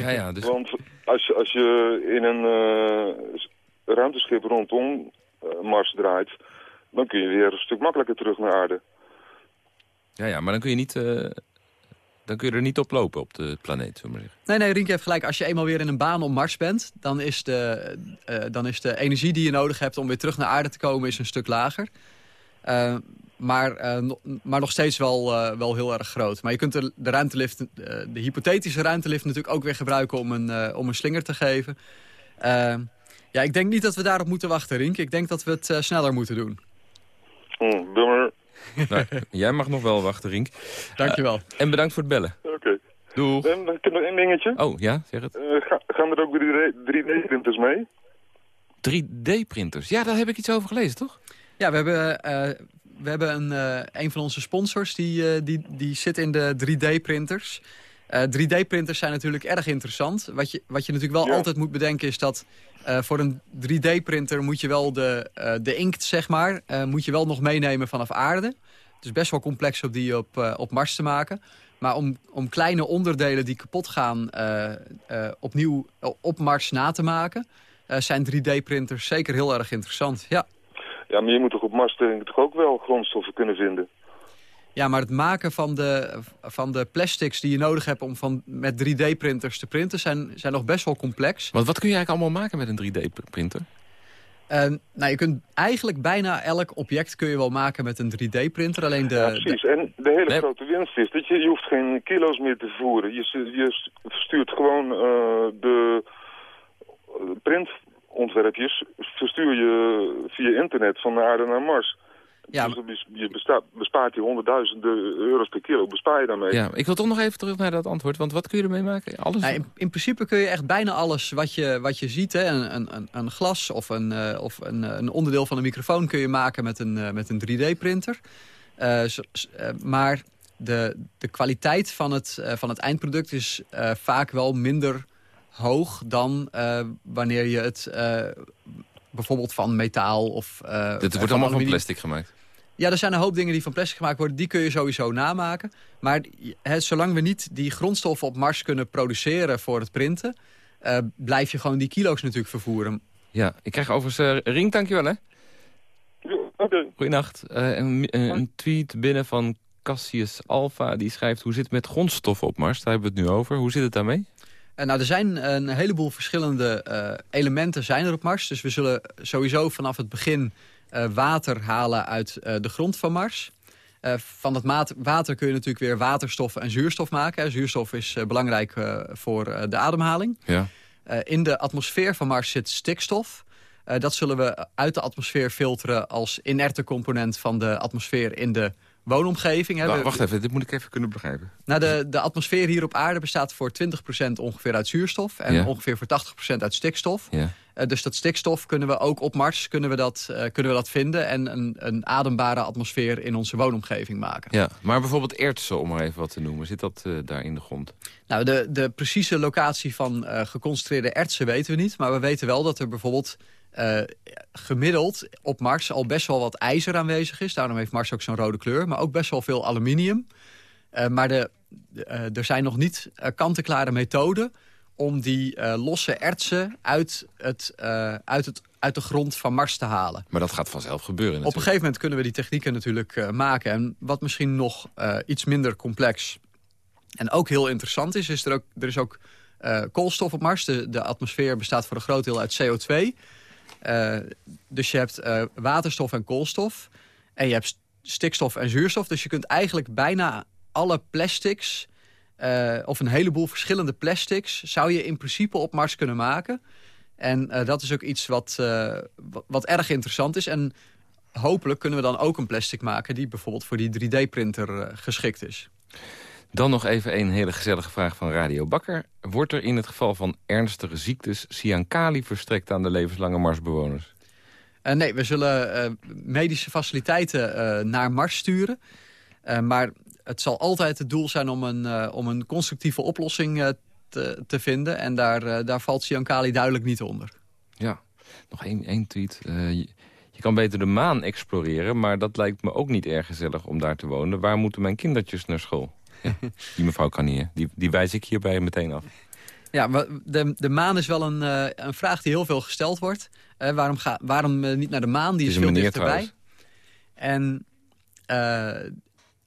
Ja, ja, dus... Want als je, als je in een uh, ruimteschip rondom uh, Mars draait, dan kun je weer een stuk makkelijker terug naar aarde. Ja, ja, maar dan kun je niet... Uh, dan kun je er niet op lopen op de planeet, zullen maar zeggen. Nee, nee, Rienke heeft gelijk. Als je eenmaal weer in een baan om Mars bent... dan is de, dan is de energie die je nodig hebt om weer terug naar aarde te komen... is een stuk lager. Uh, maar, uh, maar nog steeds wel, uh, wel heel erg groot. Maar je kunt de, de ruimtelift, uh, de hypothetische ruimtelift natuurlijk ook weer gebruiken om een, om een slinger te geven. ja, ik denk niet dat we daarop moeten wachten, Rink. Ik denk dat we het sneller moeten doen. Oh, dummer. nou, jij mag nog wel wachten, Rink. Dankjewel. en bedankt voor het bellen. Oké. Okay. Doeg. En dan nog één dingetje. Oh, ja, zeg het. Ga, gaan er ook 3D-printers mee? 3D-printers? Ja, daar heb ik iets over gelezen, toch? Ja, we hebben we hebben een, uh, een van onze sponsors die, uh, die, die zit in de 3D-printers. Uh, 3D-printers zijn natuurlijk erg interessant. Wat je, wat je natuurlijk wel ja. altijd moet bedenken is dat... voor een 3D-printer moet je wel de, de inkt, zeg maar... moet je wel nog meenemen vanaf aarde. Het is best wel complex om die op, op Mars te maken. Maar om, om kleine onderdelen die kapot gaan... opnieuw op Mars na te maken... zijn 3D-printers zeker heel erg interessant, ja. Ja, maar je moet toch op Mars toch ook wel grondstoffen kunnen vinden? Ja, maar het maken van de, van de plastics die je nodig hebt om van, met 3D-printers te printen... Zijn, zijn nog best wel complex. Want wat kun je eigenlijk allemaal maken met een 3D-printer? Uh, nou, je kunt eigenlijk bijna elk object kun je wel maken met een 3D-printer. Alleen de, ja, precies. En de hele nee. grote winst is dat je, je hoeft geen kilo's meer te voeren. Je, je stuurt gewoon uh, de print ontwerpjes verstuur je via internet van de aarde naar Mars. Ja, dus je bestaat, bespaart je honderdduizenden euro's per kilo, bespaar je daarmee. Ja, ik wil toch nog even terug naar dat antwoord, want wat kun je ermee maken? Alles? Nou, in, in, principe kun je echt bijna alles wat je, wat je ziet, hè, een, een, een glas of, een, uh, of een, een onderdeel van een microfoon kun je maken met een, uh, met een 3D-printer. Uh, maar de, de kwaliteit van het, van het eindproduct is vaak wel minder hoog dan uh, wanneer je het uh, bijvoorbeeld van metaal of... Uh, Dit wordt allemaal van plastic gemaakt? Ja, er zijn een hoop dingen die van plastic gemaakt worden. Die kun je sowieso namaken. Maar he, zolang we niet die grondstoffen op Mars kunnen produceren voor het printen... blijf je gewoon die kilo's natuurlijk vervoeren. Ja, ik krijg overigens... Ring, dankjewel hè. Okay. Goedenacht. een, een tweet binnen van Cassius Alpha. Die schrijft, hoe zit het met grondstoffen op Mars? Daar hebben we het nu over. Hoe zit het daarmee? Nou, er zijn een heleboel verschillende uh, elementen zijn er op Mars. Dus we zullen sowieso vanaf het begin uh, water halen uit uh, de grond van Mars. van dat water kun je natuurlijk weer waterstof en zuurstof maken. Zuurstof is belangrijk voor de ademhaling. Ja. in de atmosfeer van Mars zit stikstof. dat zullen we uit de atmosfeer filteren als inerte component van de atmosfeer in de woonomgeving. Wacht, wacht even, dit moet ik even kunnen begrijpen. Nou, de, de atmosfeer hier op aarde bestaat voor 20% ongeveer uit zuurstof... en ja. ongeveer voor 80% uit stikstof. Ja. Uh, dus dat stikstof kunnen we ook op Mars kunnen we dat, uh, kunnen we dat vinden... en een, een adembare atmosfeer in onze woonomgeving maken. Ja, maar bijvoorbeeld ertsen, om maar even wat te noemen. Zit dat uh, daar in de grond? Nou, de, de precieze locatie van geconcentreerde ertsen weten we niet... maar we weten wel dat er bijvoorbeeld uh, gemiddeld op Mars al best wel wat ijzer aanwezig is. Daarom heeft Mars ook zo'n rode kleur. Maar ook best wel veel aluminium. Uh, maar de, uh, er zijn nog niet kant-en-klare methoden... om die losse ertsen uit, het, uit, het, uit de grond van Mars te halen. Maar dat gaat vanzelf gebeuren natuurlijk. Op een gegeven moment kunnen we die technieken natuurlijk maken. En wat misschien nog iets minder complex En ook heel interessant is, is er, ook, er is ook koolstof op Mars. De, de atmosfeer bestaat voor een groot deel uit CO2. Uh, dus je hebt uh, waterstof en koolstof. En je hebt stikstof en zuurstof. Dus je kunt eigenlijk bijna alle plastics... of een heleboel verschillende plastics... zou je in principe op Mars kunnen maken. En dat is ook iets wat, wat erg interessant is. En hopelijk kunnen we dan ook een plastic maken... die bijvoorbeeld voor die 3D-printer geschikt is. Dan nog even een hele gezellige vraag van Radio Bakker. Wordt er in het geval van ernstige ziektes cyankali verstrekt aan de levenslange Marsbewoners? Uh, nee, we zullen uh, medische faciliteiten uh, naar Mars sturen. maar het zal altijd het doel zijn om een, om een constructieve oplossing te, te, vinden. En daar, daar valt cyankali duidelijk niet onder. Ja, nog één, één tweet. Je, je kan beter de maan exploreren, maar dat lijkt me ook niet erg gezellig om daar te wonen. Waar moeten mijn kindertjes naar school? die mevrouw kan niet, die, die wijs ik hierbij meteen af. Ja, de, de maan is wel een, uh, een vraag die heel veel gesteld wordt. Uh, waarom ga, waarom uh, niet naar de maan? Die is, is veel dichterbij. En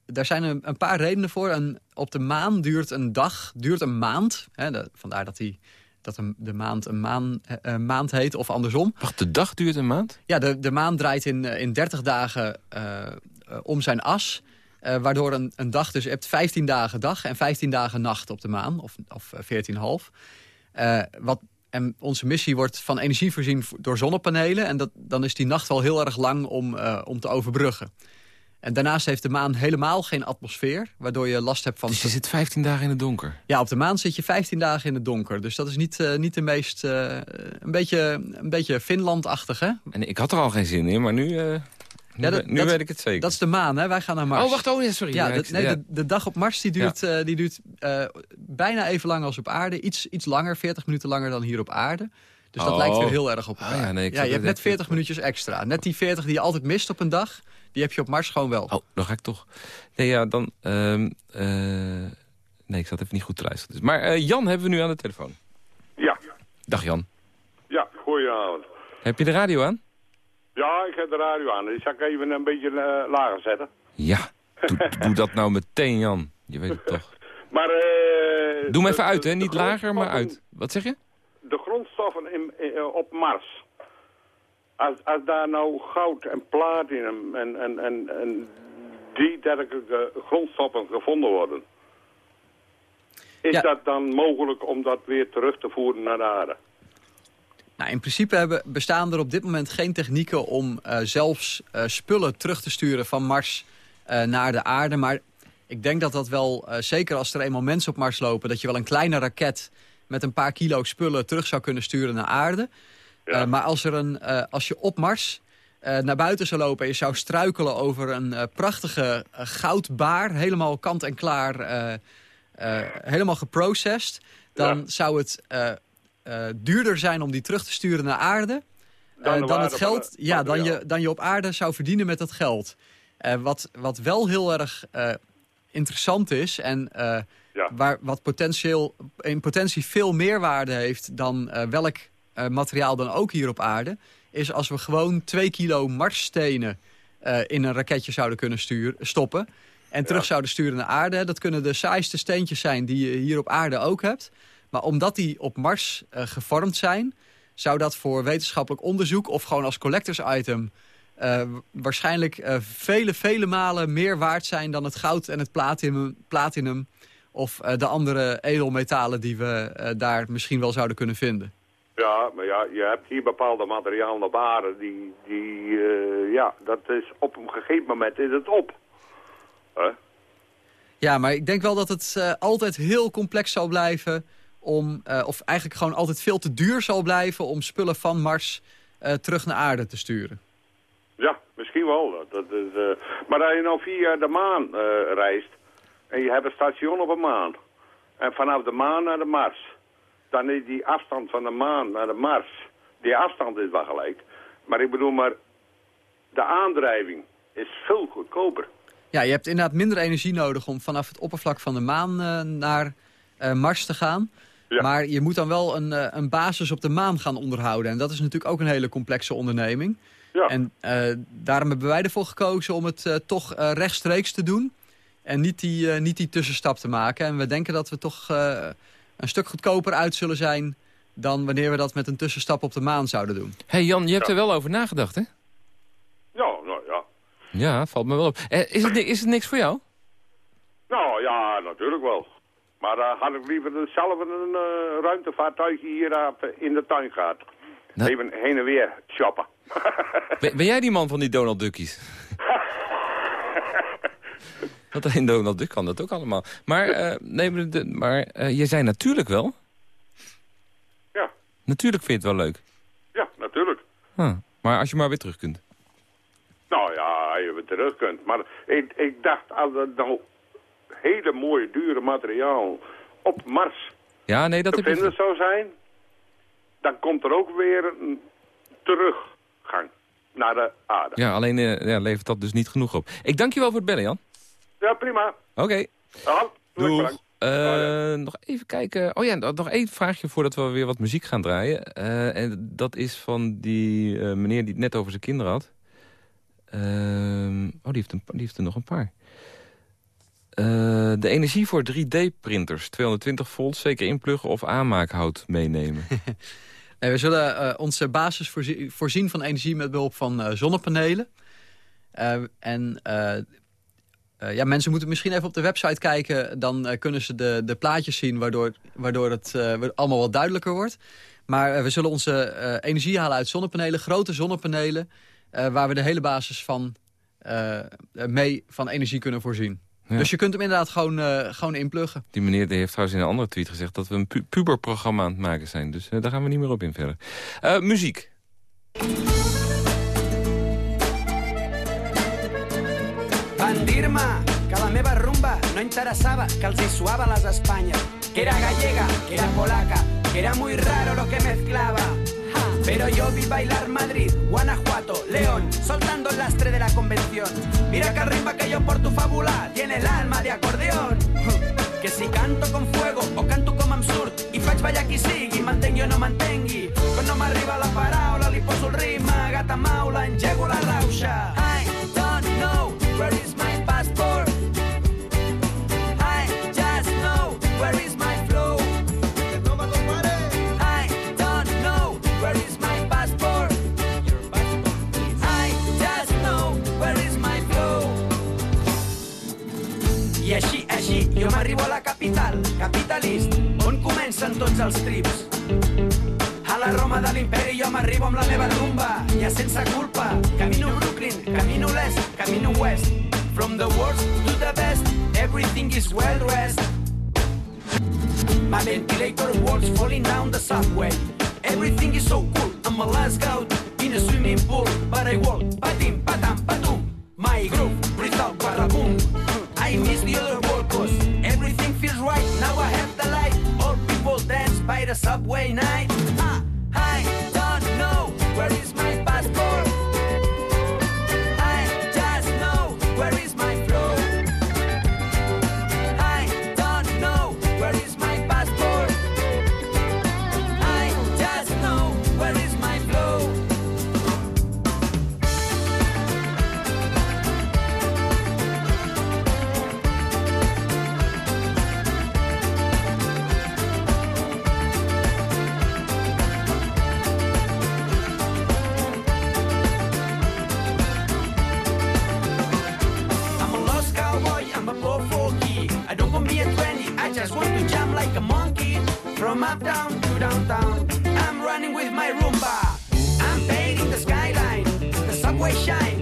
daar zijn een, een, paar redenen voor. En op de maan duurt een dag, duurt een maand. Hè, de, vandaar dat, die, dat de maand een maan, maand heet, of andersom. Wacht, de dag duurt een maand? Ja, de, de maan draait in, in 30 dagen om zijn as. Uh, waardoor een, een dag, dus je hebt 15 dagen dag en 15 dagen nacht op de maan, of, of 14,5. Uh, eh, wat, en onze missie wordt van energie voorzien door zonnepanelen. En dat, dan is die nacht wel heel erg lang om, uh, om te overbruggen. En daarnaast heeft de maan helemaal geen atmosfeer, waardoor je last hebt van... Dus je zit 15 dagen in het donker? Ja, op de maan zit je 15 dagen in het donker. Dus dat is niet, uh, niet de meest... Uh, een beetje, een beetje Finlandachtig, hè? En ik had er al geen zin in, maar nu... Nu, ja, dat, nu weet ik het zeker. Dat is de maan, hè? Wij gaan naar Mars. Oh, wacht, oh, ja, sorry. Ja, de, nee, de, de, dag op Mars die duurt, ja. uh, die duurt uh, bijna even lang als op aarde. Iets, iets langer, 40 minuten langer dan hier op aarde. Dus dat oh. lijkt weer heel erg op elkaar. Ah, ja, nee, ja, je hebt net 40 minuutjes extra. Net die 40 die je altijd mist op een dag, die heb je op Mars gewoon wel. Oh, dan ga ik toch... Nee, ja, dan... Uh, nee, ik zat even niet goed te luisteren. Dus. Maar Jan hebben we nu aan de telefoon. Ja. Dag Jan. Ja, goedenavond. Heb je de radio aan? Ja, ik heb de radio aan. Die zal ik even een beetje uh, lager zetten. Ja, doe, doe, dat nou meteen, Jan. Je weet het toch. Maar, uh, doe hem even uit, hè. Niet lager, maar uit. Wat zeg je? De grondstoffen in, in, op Mars. Als, als daar nou goud en platinum en, en, en, en die dergelijke grondstoffen gevonden worden... Is dat dan mogelijk om dat weer terug te voeren naar de aarde? Nou, in principe hebben, bestaan er op dit moment geen technieken om uh, zelfs uh, spullen terug te sturen van Mars uh, naar de aarde. Maar ik denk dat dat wel, zeker als er eenmaal mensen op Mars lopen... dat je wel een kleine raket met een paar kilo spullen terug zou kunnen sturen naar aarde. Ja. maar als, er een, als je op Mars naar buiten zou lopen en je zou struikelen over een prachtige goudbaar... helemaal kant en klaar, helemaal geprocessed... dan ja. zou het uh, duurder zijn om die terug te sturen naar aarde... dan, uh, dan het geld ja, dan, je, dan je op aarde zou verdienen met dat geld. Uh, wat, wat wel heel erg interessant is en ja. waar, wat potentieel, in potentie veel meer waarde heeft... dan welk materiaal dan ook hier op aarde... is als we gewoon twee kilo marsstenen in een raketje zouden kunnen sturen, stoppen... en terug zouden sturen naar aarde. Dat kunnen de saaiste steentjes zijn die je hier op aarde ook hebt... Maar omdat die op Mars uh, gevormd zijn... zou dat voor wetenschappelijk onderzoek of gewoon als collectors item... Uh, waarschijnlijk uh, vele, vele malen meer waard zijn dan het goud en het platinum, platinum of de andere edelmetalen die we daar misschien wel zouden kunnen vinden. Ja, maar ja, je hebt hier bepaalde materialen op aarde die, die ja, dat is op een gegeven moment is het op. Huh? Ja, maar ik denk wel dat het altijd heel complex zal blijven om, uh, of eigenlijk gewoon altijd veel te duur zal blijven... om spullen van Mars uh, terug naar aarde te sturen. Ja, misschien wel. Dat is, uh, maar als je nou via de maan reist... en je hebt een station op de maan... en vanaf de maan naar de Mars... dan is die afstand van de maan naar de Mars... die afstand is wel gelijk. Maar ik bedoel maar... de aandrijving is veel goedkoper. Ja, je hebt inderdaad minder energie nodig om vanaf het oppervlak van de maan naar Mars te gaan. Maar je moet dan wel een, eh, een basis op de maan gaan onderhouden. En dat is natuurlijk ook een hele complexe onderneming. Ja. En uh, daarom hebben wij ervoor gekozen om het uh, toch rechtstreeks te doen. En niet die, niet die tussenstap te maken. En we denken dat we toch een stuk goedkoper uit zullen zijn... dan wanneer we dat met een tussenstap op de maan zouden doen. hey Jan, je hebt er wel over nagedacht, hè? Ja, nou ja. Ja, valt me wel op. is, het, is het niks voor jou? Nou ja, natuurlijk wel. Maar dan had ik liever zelf een uh, ruimtevaartuigje hier in de tuin gehad. Nou. Even heen en weer shoppen. ben, ben, jij die man van die Donald Duckies? Want alleen Donald Duck kan dat ook allemaal. Maar, uh, nee, maar uh, je zei natuurlijk wel. Ja. Natuurlijk vind je het wel leuk. Ja, natuurlijk. Huh. Maar als je maar weer terug kunt. Nou ja, als je weer terug kunt. Maar ik, ik dacht, als dat nou hele mooie, dure materiaal op Mars ja, nee, dat te vinden je... zou zijn... dan komt er ook weer een teruggang naar de aarde. Ja, alleen uh, ja, levert dat dus niet genoeg op. Ik dank je wel voor het bellen, Jan. Ja, prima. Oké. Okay. Uh, nog even kijken. Oh ja, nog één vraagje voordat we weer wat muziek gaan draaien. Uh, en dat is van die uh, meneer die het net over zijn kinderen had. Ehm, oh, die heeft, een, die heeft er nog een paar. De energie voor 3D-printers. 220 volt, zeker inpluggen of aanmaakhout meenemen. nee, we zullen onze basis voorzien van energie met behulp van zonnepanelen. en ja, mensen moeten misschien even op de website kijken. Dan kunnen ze de, de plaatjes zien waardoor, waardoor het allemaal wat duidelijker wordt. Maar we zullen onze energie halen uit zonnepanelen. Grote zonnepanelen. waar we de hele basis van, mee van energie kunnen voorzien. Dus je kunt hem inderdaad gewoon, gewoon inpluggen. Die meneer die heeft trouwens in een andere tweet gezegd... dat we een pu puberprogramma aan het maken zijn. Dus daar gaan we niet meer op in verder. muziek. Van dir-me que la meva rumba no interessava, que els hi suava les espanyes, que era gallega, que era polaca, que era muy raro lo que mezclaba. Pero yo vi bailar Madrid, Guanajuato, León, soltando el lastre de la convención. Mira que ritmo que yo por tu fábula tiene el alma de acordeón. Que si canto con fuego o canto com amb surt i faig ballar qui sigui, mantengui o no mantengui. Quan no m'arriba la paraula li poso el ritme, gata maula, engego la rauxa. I don't know where is my passport. M'arribo a la capital, capitalist, on comencen tots els trips. A la Roma de l'imperi jo m'arribo amb la meva rumba, ja sense culpa. Camino Brooklyn, camino l'est, camino west. From the worst to the best, everything is well dressed. My ventilator walls falling down the subway. Everything is so cool, I'm a last out in a swimming pool. But I walk, patim, patam, patum. My groove, breathe out, boom. I miss the other by the subway night. Ah, I From uptown to downtown, I'm running with my Roomba. I'm painting the skyline, the subway shine.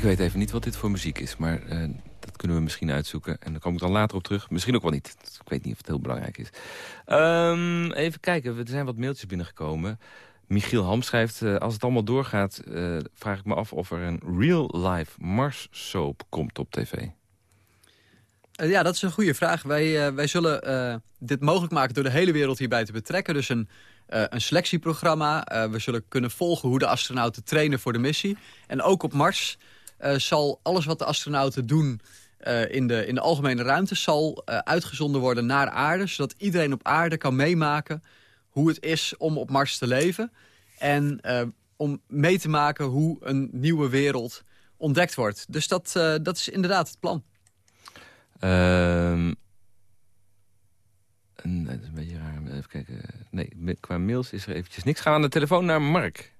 Ik weet even niet wat dit voor muziek is, maar eh, dat kunnen we misschien uitzoeken. En daar kom ik dan later op terug. Misschien ook wel niet. Ik weet niet of het heel belangrijk is. Ehm, even kijken, er zijn wat mailtjes binnengekomen. Michiel Ham schrijft, eh, als het allemaal doorgaat... eh, vraag ik me af of er een real-life Mars soap komt op tv. Ja, dat is een goede vraag. Wij, wij zullen dit mogelijk maken door de hele wereld hierbij te betrekken. Dus een, een selectieprogramma. We zullen kunnen volgen hoe de astronauten trainen voor de missie. En ook op Mars zal alles wat de astronauten doen eh, in, de, in de algemene ruimte... zal eh, uitgezonden worden naar aarde. Zodat iedereen op aarde kan meemaken hoe het is om op Mars te leven. En eh, om mee te maken hoe een nieuwe wereld ontdekt wordt. Dus dat, eh, dat is inderdaad het plan. Ehm, en, dat is een beetje raar. Even kijken. Nee, qua mails is er eventjes niks. Gaan we aan de telefoon naar Mark.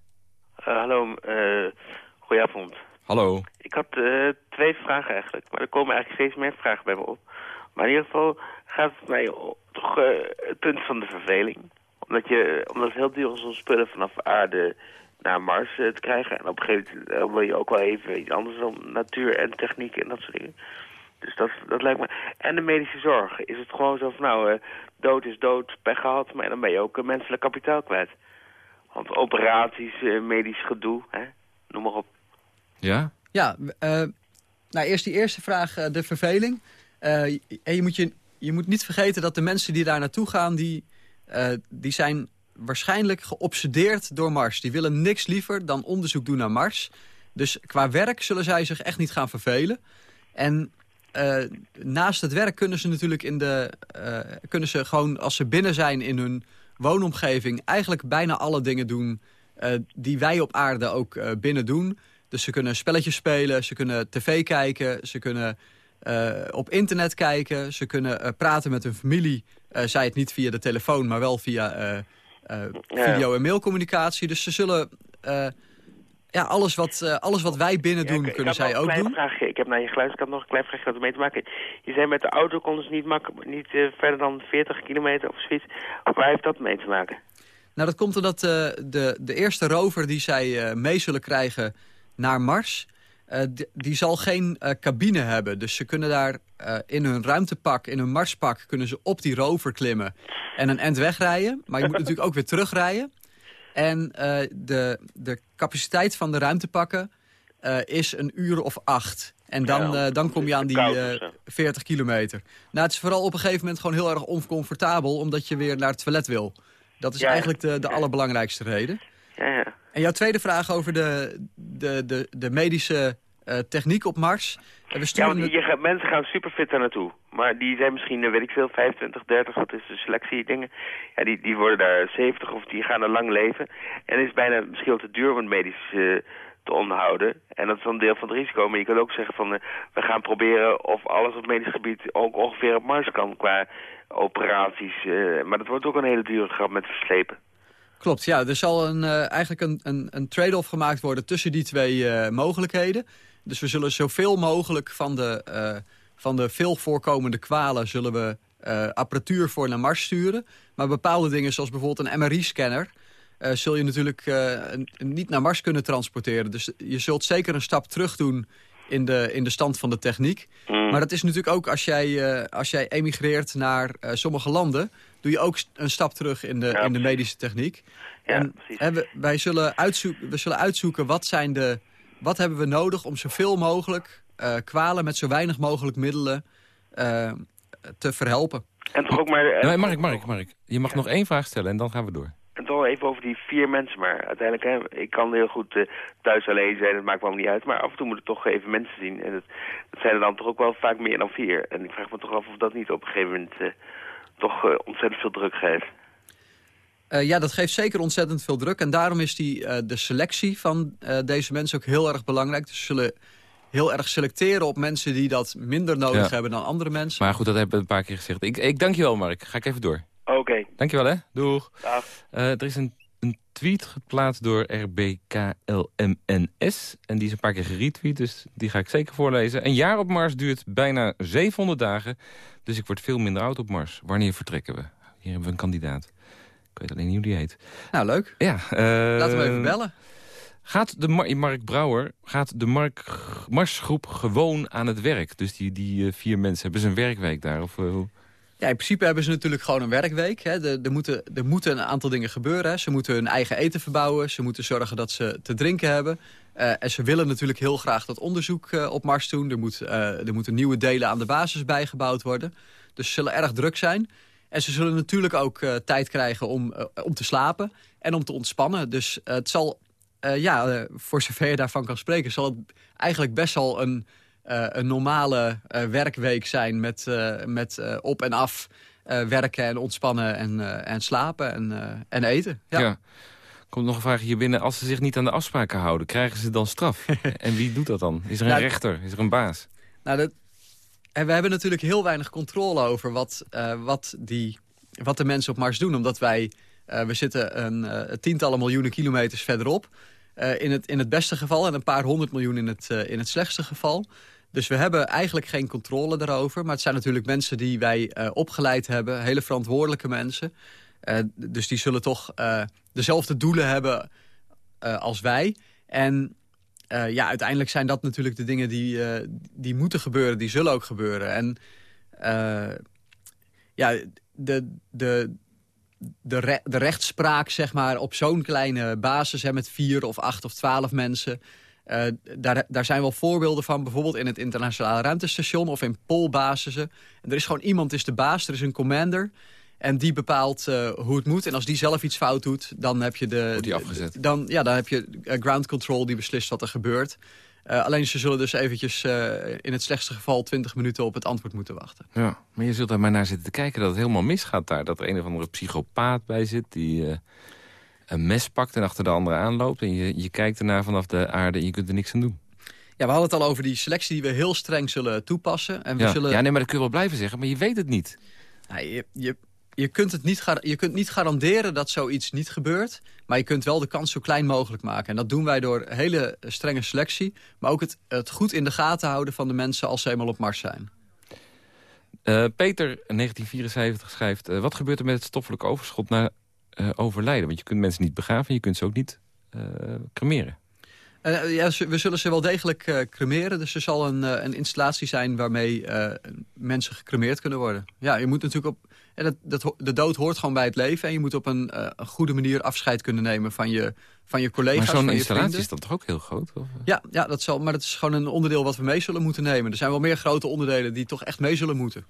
Eh, hallo, eh goedenavond. Hallo. Ik had eh, twee vragen eigenlijk, maar er komen eigenlijk steeds meer vragen bij me op. Maar in ieder geval gaat het mij toch eh, het punt van de verveling. Omdat, je, omdat het heel duur is om spullen vanaf aarde naar Mars eh, te krijgen. En op een gegeven moment wil je ook wel even iets anders dan natuur en techniek en dat soort dingen. Dus dat, dat lijkt me... En de medische zorg. Is het gewoon zo van, nou, dood is dood, pech gehad, maar dan ben je ook menselijk kapitaal kwijt. Want operaties, medisch gedoe, hè, noem maar op. Ja? Ja, eh, nou eerst die eerste vraag, eh, de verveling. Eh, je, moet je, je moet niet vergeten dat de mensen die daar naartoe gaan... die, die zijn waarschijnlijk geobsedeerd door Mars. Die willen niks liever dan onderzoek doen naar Mars. Dus qua werk zullen zij zich echt niet gaan vervelen. En naast het werk kunnen ze natuurlijk in de, kunnen ze gewoon als ze binnen zijn in hun woonomgeving eigenlijk bijna alle dingen doen die wij op aarde ook binnen doen. Dus ze kunnen spelletjes spelen, ze kunnen tv kijken, ze kunnen eh, op internet kijken, ze kunnen eh, praten met hun familie. eh zij het niet via de telefoon, maar wel via video- en mailcommunicatie. Dus ze zullen ja, alles, wat, alles wat wij binnen doen, ik kunnen zij ook klein doen. Vraagje. Ik heb naar je geluisterd, ik had nog een klein vraagje wat ermee te maken. Je zei met de auto konden ze niet, mak niet verder dan 40 kilometer of zoiets. Waar heeft dat mee te maken? Nou, dat komt omdat de, de eerste rover die zij mee zullen krijgen naar Mars... eh, die, die zal geen eh, cabine hebben. Dus ze kunnen daar eh, in hun ruimtepak, in hun Marspak... kunnen ze op die rover klimmen en een end wegrijden. Maar je moet natuurlijk ook weer terugrijden. En de, de capaciteit van de ruimtepakken is een uur of acht. En dan, Ja, dan kom je aan die koud eh, of zo. 40 kilometer. Nou, het is vooral op een gegeven moment gewoon heel erg oncomfortabel... omdat je weer naar het toilet wil. Dat is Ja, eigenlijk de, de allerbelangrijkste reden. Ja, ja. En jouw tweede vraag over de, de, de, de medische eh, techniek op Mars. Eh, We Ja, sturen want het- je, gaat- mensen gaan super fit daar naartoe. Maar die zijn misschien, eh, weet ik veel, 25, 30, wat is de selectie dingen. Ja, die, die worden daar 70 of die gaan er lang leven. En het is bijna misschien wel te duur om het medisch te onderhouden. En dat is dan een deel van het risico. Maar je kunt ook zeggen van, eh, we gaan proberen of alles op medisch gebied ook ongeveer op Mars kan qua operaties. eh, maar dat wordt ook een hele dure grap met verslepen. Klopt, ja. Er zal een, eh, eigenlijk een, een, een trade-off gemaakt worden tussen die twee eh, mogelijkheden. Dus we zullen zoveel mogelijk van de, eh, van de veel voorkomende kwalen... zullen we apparatuur voor naar Mars sturen. Maar bepaalde dingen, zoals bijvoorbeeld een MRI-scanner... zul je natuurlijk niet naar Mars kunnen transporteren. Dus je zult zeker een stap terug doen in de, in de stand van de techniek. Mm. Maar dat is natuurlijk ook als jij, als jij emigreert naar sommige landen... doe je ook een stap terug in de, Ja, in de medische techniek. Ja, en precies. hè, we, wij zullen uitzoeken, we zullen uitzoeken wat, zijn de, wat hebben we nodig om zoveel mogelijk eh, kwalen... met zo weinig mogelijk middelen eh, te verhelpen. En toch ook maar... Nee, Mark, Mark, Mark. Je mag nog één vraag stellen en dan gaan we door. En toch even over die vier mensen maar. Uiteindelijk, hè, ik kan heel goed eh, thuis alleen zijn, dat maakt me allemaal niet uit. Maar af en toe moet ik toch even mensen zien. En dat, dat zijn er dan toch ook wel vaak meer dan vier. En ik vraag me toch af of dat niet op een gegeven moment eh, toch eh, ontzettend veel druk geeft. Uh, ja, dat geeft zeker ontzettend veel druk. En daarom is die, uh, de selectie van uh, deze mensen ook heel erg belangrijk. Dus ze zullen heel erg selecteren op mensen die dat minder nodig ja. hebben dan andere mensen. Maar goed, dat hebben we een paar keer gezegd. Ik, ik dank je wel, Mark. Ga ik even door. Oké. Okay. Dankjewel, hè. Doeg. Dag. er is een, een tweet geplaatst door RBKLMNS. En die is een paar keer geretweet, dus die ga ik zeker voorlezen. Een jaar op Mars duurt bijna 700 dagen. Dus ik word veel minder oud op Mars. Wanneer vertrekken we? Hier hebben we een kandidaat. Ik weet alleen niet hoe die heet. Nou, leuk. Ja. Uh, Laten we even bellen. Gaat de Mar Mark Brouwer, gaat de Mark Marsgroep gewoon aan het werk? Dus die, die uh, vier mensen, hebben ze een werkweek daar? Of, uh, hoe? Ja, in principe hebben ze natuurlijk gewoon een werkweek. Hè. Er, er, moeten, er moeten een aantal dingen gebeuren. Ze moeten hun eigen eten verbouwen. Ze moeten zorgen dat ze te drinken hebben. Uh, en ze willen natuurlijk heel graag dat onderzoek uh, op Mars doen. Er, moet, uh, er moeten nieuwe delen aan de basis bijgebouwd worden. Dus ze zullen erg druk zijn. En ze zullen natuurlijk ook tijd krijgen om, om te slapen en om te ontspannen. Dus het zal, ja, voor zover je daarvan kan spreken... zal het eigenlijk best wel een, een normale werkweek zijn... met, met op en af werken en ontspannen en, en slapen en, en eten. ja. ja komt nog een vraag hier binnen. Als ze zich niet aan de afspraken houden, krijgen ze dan straf? en wie doet dat dan? Is er een nou, rechter? Is er een baas? Nou, dat, en we hebben natuurlijk heel weinig controle over wat, uh, wat, die, wat de mensen op Mars doen. Omdat wij, uh, we zitten een uh, tientallen miljoenen kilometers verderop. in, het, in het beste geval en een paar honderd miljoen in het, in het slechtste geval. Dus we hebben eigenlijk geen controle daarover. Maar het zijn natuurlijk mensen die wij opgeleid hebben. Hele verantwoordelijke mensen. dus die zullen toch dezelfde doelen hebben als wij. En ja, uiteindelijk zijn dat natuurlijk de dingen die, die moeten gebeuren. Die zullen ook gebeuren. En ja, de, de, de, de rechtspraak zeg maar, op zo'n kleine basis... Hè, met vier of acht of twaalf mensen... daar, daar zijn wel voorbeelden van. Bijvoorbeeld in het internationale ruimtestation of in polbasissen. En er is gewoon iemand is de baas, er is een commander... En die bepaalt uh, hoe het moet. En als die zelf iets fout doet, dan heb je de... Wordt die afgezet? Dan, ja, dan heb je ground control die beslist wat er gebeurt. Uh, alleen ze zullen dus eventjes uh, in het slechtste geval 20 minuten op het antwoord moeten wachten. Ja, maar je zult er maar naar zitten te kijken dat het helemaal misgaat daar. Dat er een of andere psychopaat bij zit die een mes pakt en achter de andere aanloopt. En je, je kijkt ernaar vanaf de aarde en je kunt er niks aan doen. Ja, we hadden het al over die selectie die we heel streng zullen toepassen. En we ja. zullen... ja, nee, maar dat kun je wel blijven zeggen, maar je weet het niet. Ja, je, je, je kunt, het niet, je kunt niet garanderen dat zoiets niet gebeurt. Maar je kunt wel de kans zo klein mogelijk maken. En dat doen wij door hele strenge selectie. Maar ook het, het goed in de gaten houden van de mensen als ze eenmaal op Mars zijn. Uh, Peter, 1974, schrijft... Uh, wat gebeurt er met het stoffelijk overschot na overlijden? Want je kunt mensen niet begraven, je kunt ze ook niet cremeren. ja, we zullen ze wel degelijk cremeren. Dus er zal een, een installatie zijn waarmee mensen gecremeerd kunnen worden. Ja, je moet natuurlijk op en dat, dat, de dood hoort gewoon bij het leven. En je moet op een, uh, een goede manier afscheid kunnen nemen van je, van je collega's. Maar zo'n installatie is dan toch ook heel groot? Of? Ja, ja dat zal, maar dat is gewoon een onderdeel wat we mee zullen moeten nemen. Er zijn wel meer grote onderdelen die toch echt mee zullen moeten.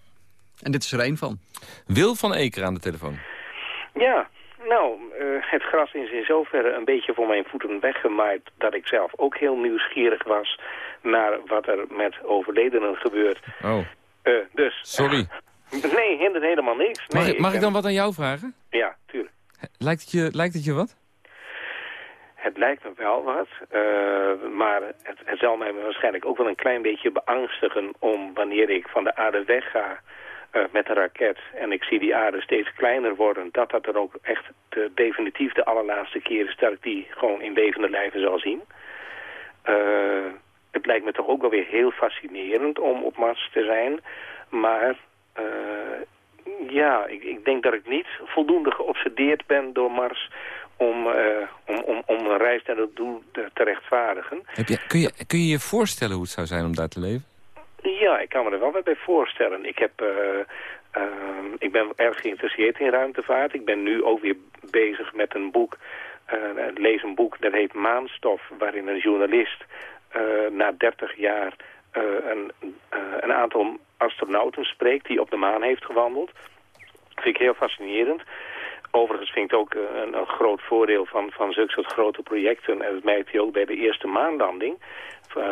En dit is er één van. Wil van Eker aan de telefoon. Ja, nou, uh, het gras is in zoverre een beetje voor mijn voeten weggemaaid... dat ik zelf ook heel nieuwsgierig was naar wat er met overledenen gebeurt. Oh. Uh, dus, Sorry. Nee, hindert helemaal niks. Nee, mag, mag ik, dan wat aan jou vragen? Ja, tuurlijk. Lijkt het je, lijkt het je wat? Het lijkt me wel wat, uh, maar het, het, zal mij waarschijnlijk ook wel een klein beetje beangstigen om wanneer ik van de aarde wegga uh, met de raket en ik zie die aarde steeds kleiner worden, dat dat er ook echt de, definitief de allerlaatste keer is dat ik die gewoon in levende lijven zal zien. Uh, het lijkt me toch ook wel weer heel fascinerend om op Mars te zijn, maar uh, ja, ik, ik, denk dat ik niet voldoende geobsedeerd ben door Mars om, om, om, om een reis naar dat doel te rechtvaardigen. Heb je, kun, je, kun je je voorstellen hoe het zou zijn om daar te leven? Ja, ik kan me er wel wat bij voorstellen. Ik, heb, uh, ik ben erg geïnteresseerd in ruimtevaart. Ik ben nu ook weer bezig met een boek, lees een boek dat heet Maanstof, waarin een journalist na 30 jaar een, een aantal astronauten spreekt die op de maan heeft gewandeld. Dat vind ik heel fascinerend. Overigens vind ik ook eh, een, een, groot voordeel van, van zulke soort grote projecten. En dat merkte je ook bij de eerste maanlanding,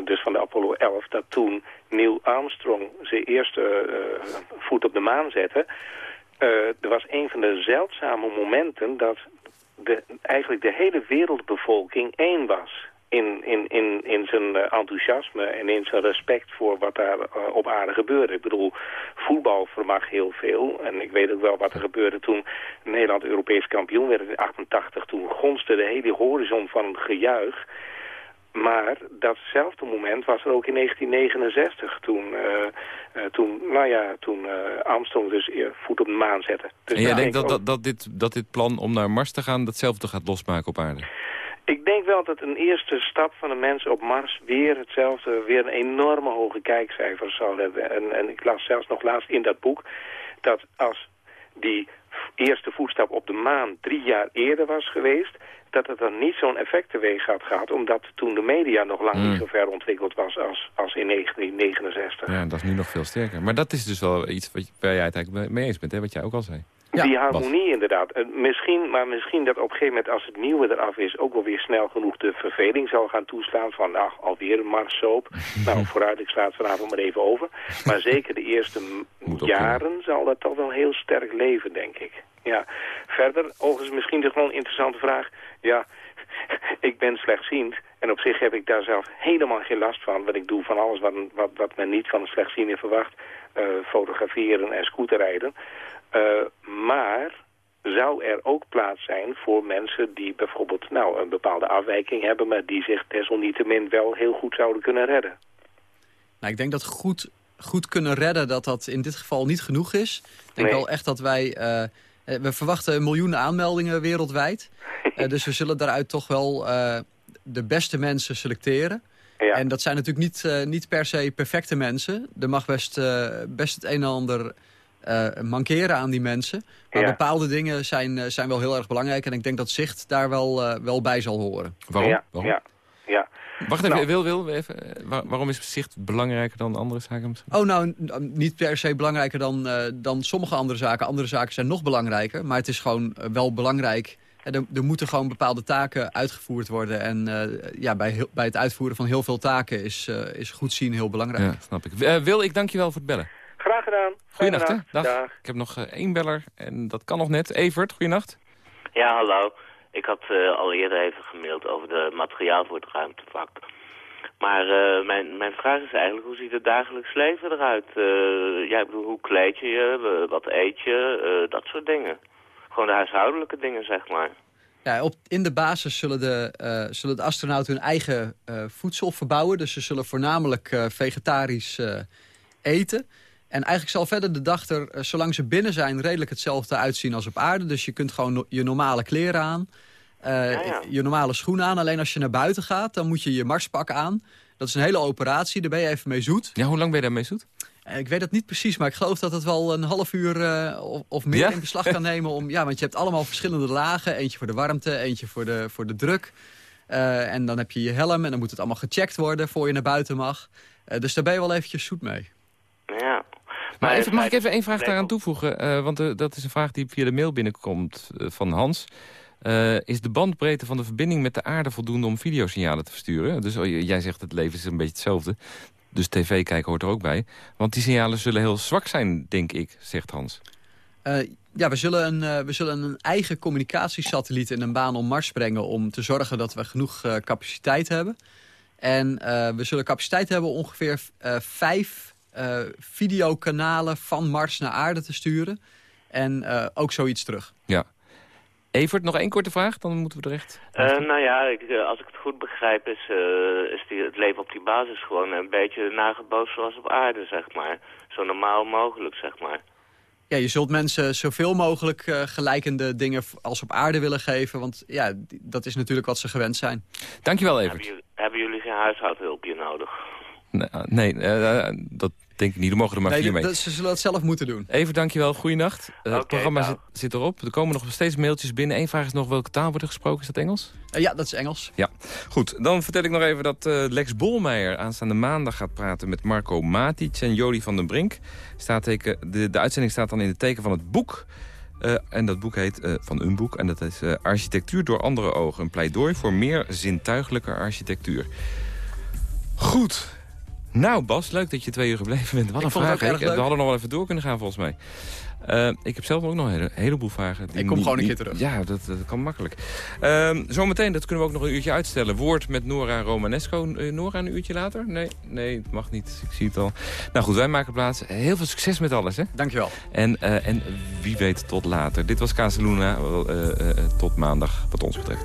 dus van de Apollo 11... dat toen Neil Armstrong zijn eerste uh, voet op de maan zette... er was een van de zeldzame momenten dat de, eigenlijk de hele wereldbevolking één was in, in, in, in zijn eh, enthousiasme en in zijn respect voor wat daar uh, op aarde gebeurde. Ik bedoel, voetbal vermag heel veel. En ik weet ook wel wat er gebeurde toen Nederland Europees kampioen werd in 88. Toen gonste de hele horizon van gejuich. Maar datzelfde moment was er ook in 1969, toen, uh, toen, nou ja, toen Armstrong dus voet op de maan zette. Dus en jij denkt dat, dat, dat, dit, dat dit plan om naar Mars te gaan datzelfde gaat losmaken op aarde? Ik denk wel dat een eerste stap van de mensen op Mars weer hetzelfde, weer een enorme hoge kijkcijfers zal hebben. En, en ik las zelfs nog laatst in dat boek dat als die eerste voetstap op de maan drie jaar eerder was geweest, dat het dan niet zo'n effect teweeg had gehad, omdat toen de media nog lang niet hmm. zo ver ontwikkeld was als, als in 1969. Ja, dat is nu nog veel sterker. Maar dat is dus wel iets wat, waar jij het eigenlijk mee eens bent, hè, wat jij ook al zei. Die harmonie inderdaad. misschien, maar misschien dat op een gegeven moment als het nieuwe eraf is... ook wel weer snel genoeg de verveling zal gaan toeslaan van... ach, alweer een marssoap. nou, vooruit, ik sla het vanavond maar even over. Maar zeker de eerste jaren zal dat toch wel heel sterk leven, denk ik. Ja. Verder, overigens misschien de gewoon interessante vraag. Ja, ik ben slechtziend en op zich heb ik daar zelf helemaal geen last van. Want ik doe van alles wat, wat, wat men niet van een slechtziende verwacht. Uh, fotograferen en scooterrijden. Uh, maar zou er ook plaats zijn voor mensen die bijvoorbeeld nou, een bepaalde afwijking hebben... maar die zich desalniettemin wel heel goed zouden kunnen redden? Nou, ik denk dat goed, goed kunnen redden dat dat in dit geval niet genoeg is. Ik denk wel echt dat wij... Uh, we verwachten miljoenen aanmeldingen wereldwijd. uh, dus we zullen daaruit toch wel de beste mensen selecteren. Ja. En dat zijn natuurlijk niet, niet per se perfecte mensen. Er mag best, best het een en ander uh, mankeren aan die mensen. Maar bepaalde dingen zijn, eh, zijn wel heel erg belangrijk. En ik denk dat zicht daar wel, uh, wel bij zal horen. Waarom? Ja, waarom? Wacht even, nou. wil, wil, even, waarom is zicht belangrijker dan andere zaken? Oh, nou, niet per se belangrijker dan, uh, dan sommige andere zaken. Andere zaken zijn nog belangrijker. Maar het is gewoon wel belangrijk... Er, er, moeten gewoon bepaalde taken uitgevoerd worden. En uh, ja, bij, heel, bij het uitvoeren van heel veel taken is, uh, is goed zien heel belangrijk. Ja, snap ik. Wil, ik dank je wel voor het bellen. Graag gedaan. Goedenacht, hè? Dag. Dag. Ik heb nog uh, één beller en dat kan nog net. Evert, goedenacht. Ja, hallo. Ik had uh, al eerder even gemaild over de materiaal voor het ruimtevak. Maar uh, mijn, mijn vraag is eigenlijk, hoe ziet het dagelijks leven eruit? ja, ik bedoel, hoe kleed je je, wat eet je, dat soort dingen. Gewoon de huishoudelijke dingen, zeg maar. Ja, op, in de basis zullen de, zullen de astronauten hun eigen voedsel verbouwen. Dus ze zullen voornamelijk vegetarisch eten... En eigenlijk zal verder de dag er, eh, zolang ze binnen zijn... redelijk hetzelfde uitzien als op aarde. Dus je kunt gewoon je normale kleren aan. Uh, Je normale schoenen aan. Alleen als je naar buiten gaat, dan moet je je marspak aan. Dat is een hele operatie, daar ben je even mee zoet. Ja, hoe lang ben je daarmee zoet? Uh, ik weet het niet precies, maar ik geloof dat het wel een half uur uh, of, of, meer in beslag kan nemen. Om, ja, want je hebt allemaal verschillende lagen. Eentje voor de warmte, eentje voor de, voor de druk. en dan heb je je helm en dan moet het allemaal gecheckt worden voor je naar buiten mag. dus daar ben je wel eventjes zoet mee. Ja, maar even, mag ik even één vraag daaraan toevoegen? Uh, want uh, dat is een vraag die via de mail binnenkomt uh, van Hans. Is de bandbreedte van de verbinding met de aarde voldoende om videosignalen te versturen? Dus oh, jij zegt het leven is een beetje hetzelfde. Dus tv kijken hoort er ook bij. Want die signalen zullen heel zwak zijn, denk ik, zegt Hans. ja, we zullen, een, we zullen een eigen communicatiesatelliet in een baan om Mars brengen... om te zorgen dat we genoeg capaciteit hebben. En we zullen capaciteit hebben ongeveer vijf videokanalen van Mars naar aarde te sturen. En ook zoiets terug. Ja. Evert, nog één korte vraag, dan moeten we er echt... Uh, nou ja, ik, als ik het goed begrijp is, is die, het leven op die basis gewoon een beetje nagebootst zoals op aarde, zeg maar. Zo normaal mogelijk, zeg maar. Ja, je zult mensen zoveel mogelijk gelijkende dingen als op aarde willen geven. Want ja, dat is natuurlijk wat ze gewend zijn. Dankjewel, Evert. Hebben jullie, hebben jullie geen huishoudhulpje nodig? Nee, nee dat denk ik niet. We mogen er maar nee, vier mee. ze zullen het zelf moeten doen. Even dankjewel. Goeienacht. Uh, het programma nou. zit, zit, erop. Er komen nog steeds mailtjes binnen. Eén vraag is nog welke taal wordt er gesproken. Is dat Engels? Uh, ja, dat is Engels. Ja, goed. Dan vertel ik nog even dat uh, Lex Bolmeijer aanstaande maandag gaat praten met Marco Matic en Jody van den Brink. Staat teken, de, de uitzending staat dan in het teken van het boek. Uh, en dat boek heet uh, van een boek. En dat is uh, Architectuur door andere ogen. Een pleidooi voor meer zintuigelijke architectuur. Goed. Nou Bas, leuk dat je twee uur gebleven bent. Wat een vraag. We hadden nog wel even door kunnen gaan volgens mij. Uh, ik heb zelf ook nog een hele, heleboel vragen. ik kom gewoon een keer terug. Ja, dat, dat kan makkelijk. Uh, zometeen, dat kunnen we ook nog een uurtje uitstellen. Woord met Nora Romanesco. Uh, Nora, een uurtje later? Nee, nee, het mag niet. Ik zie het al. Nou goed, wij maken plaats. Heel veel succes met alles, hè? Dankjewel. En, en wie weet tot later. Dit was Casaluna. tot maandag, wat ons betreft.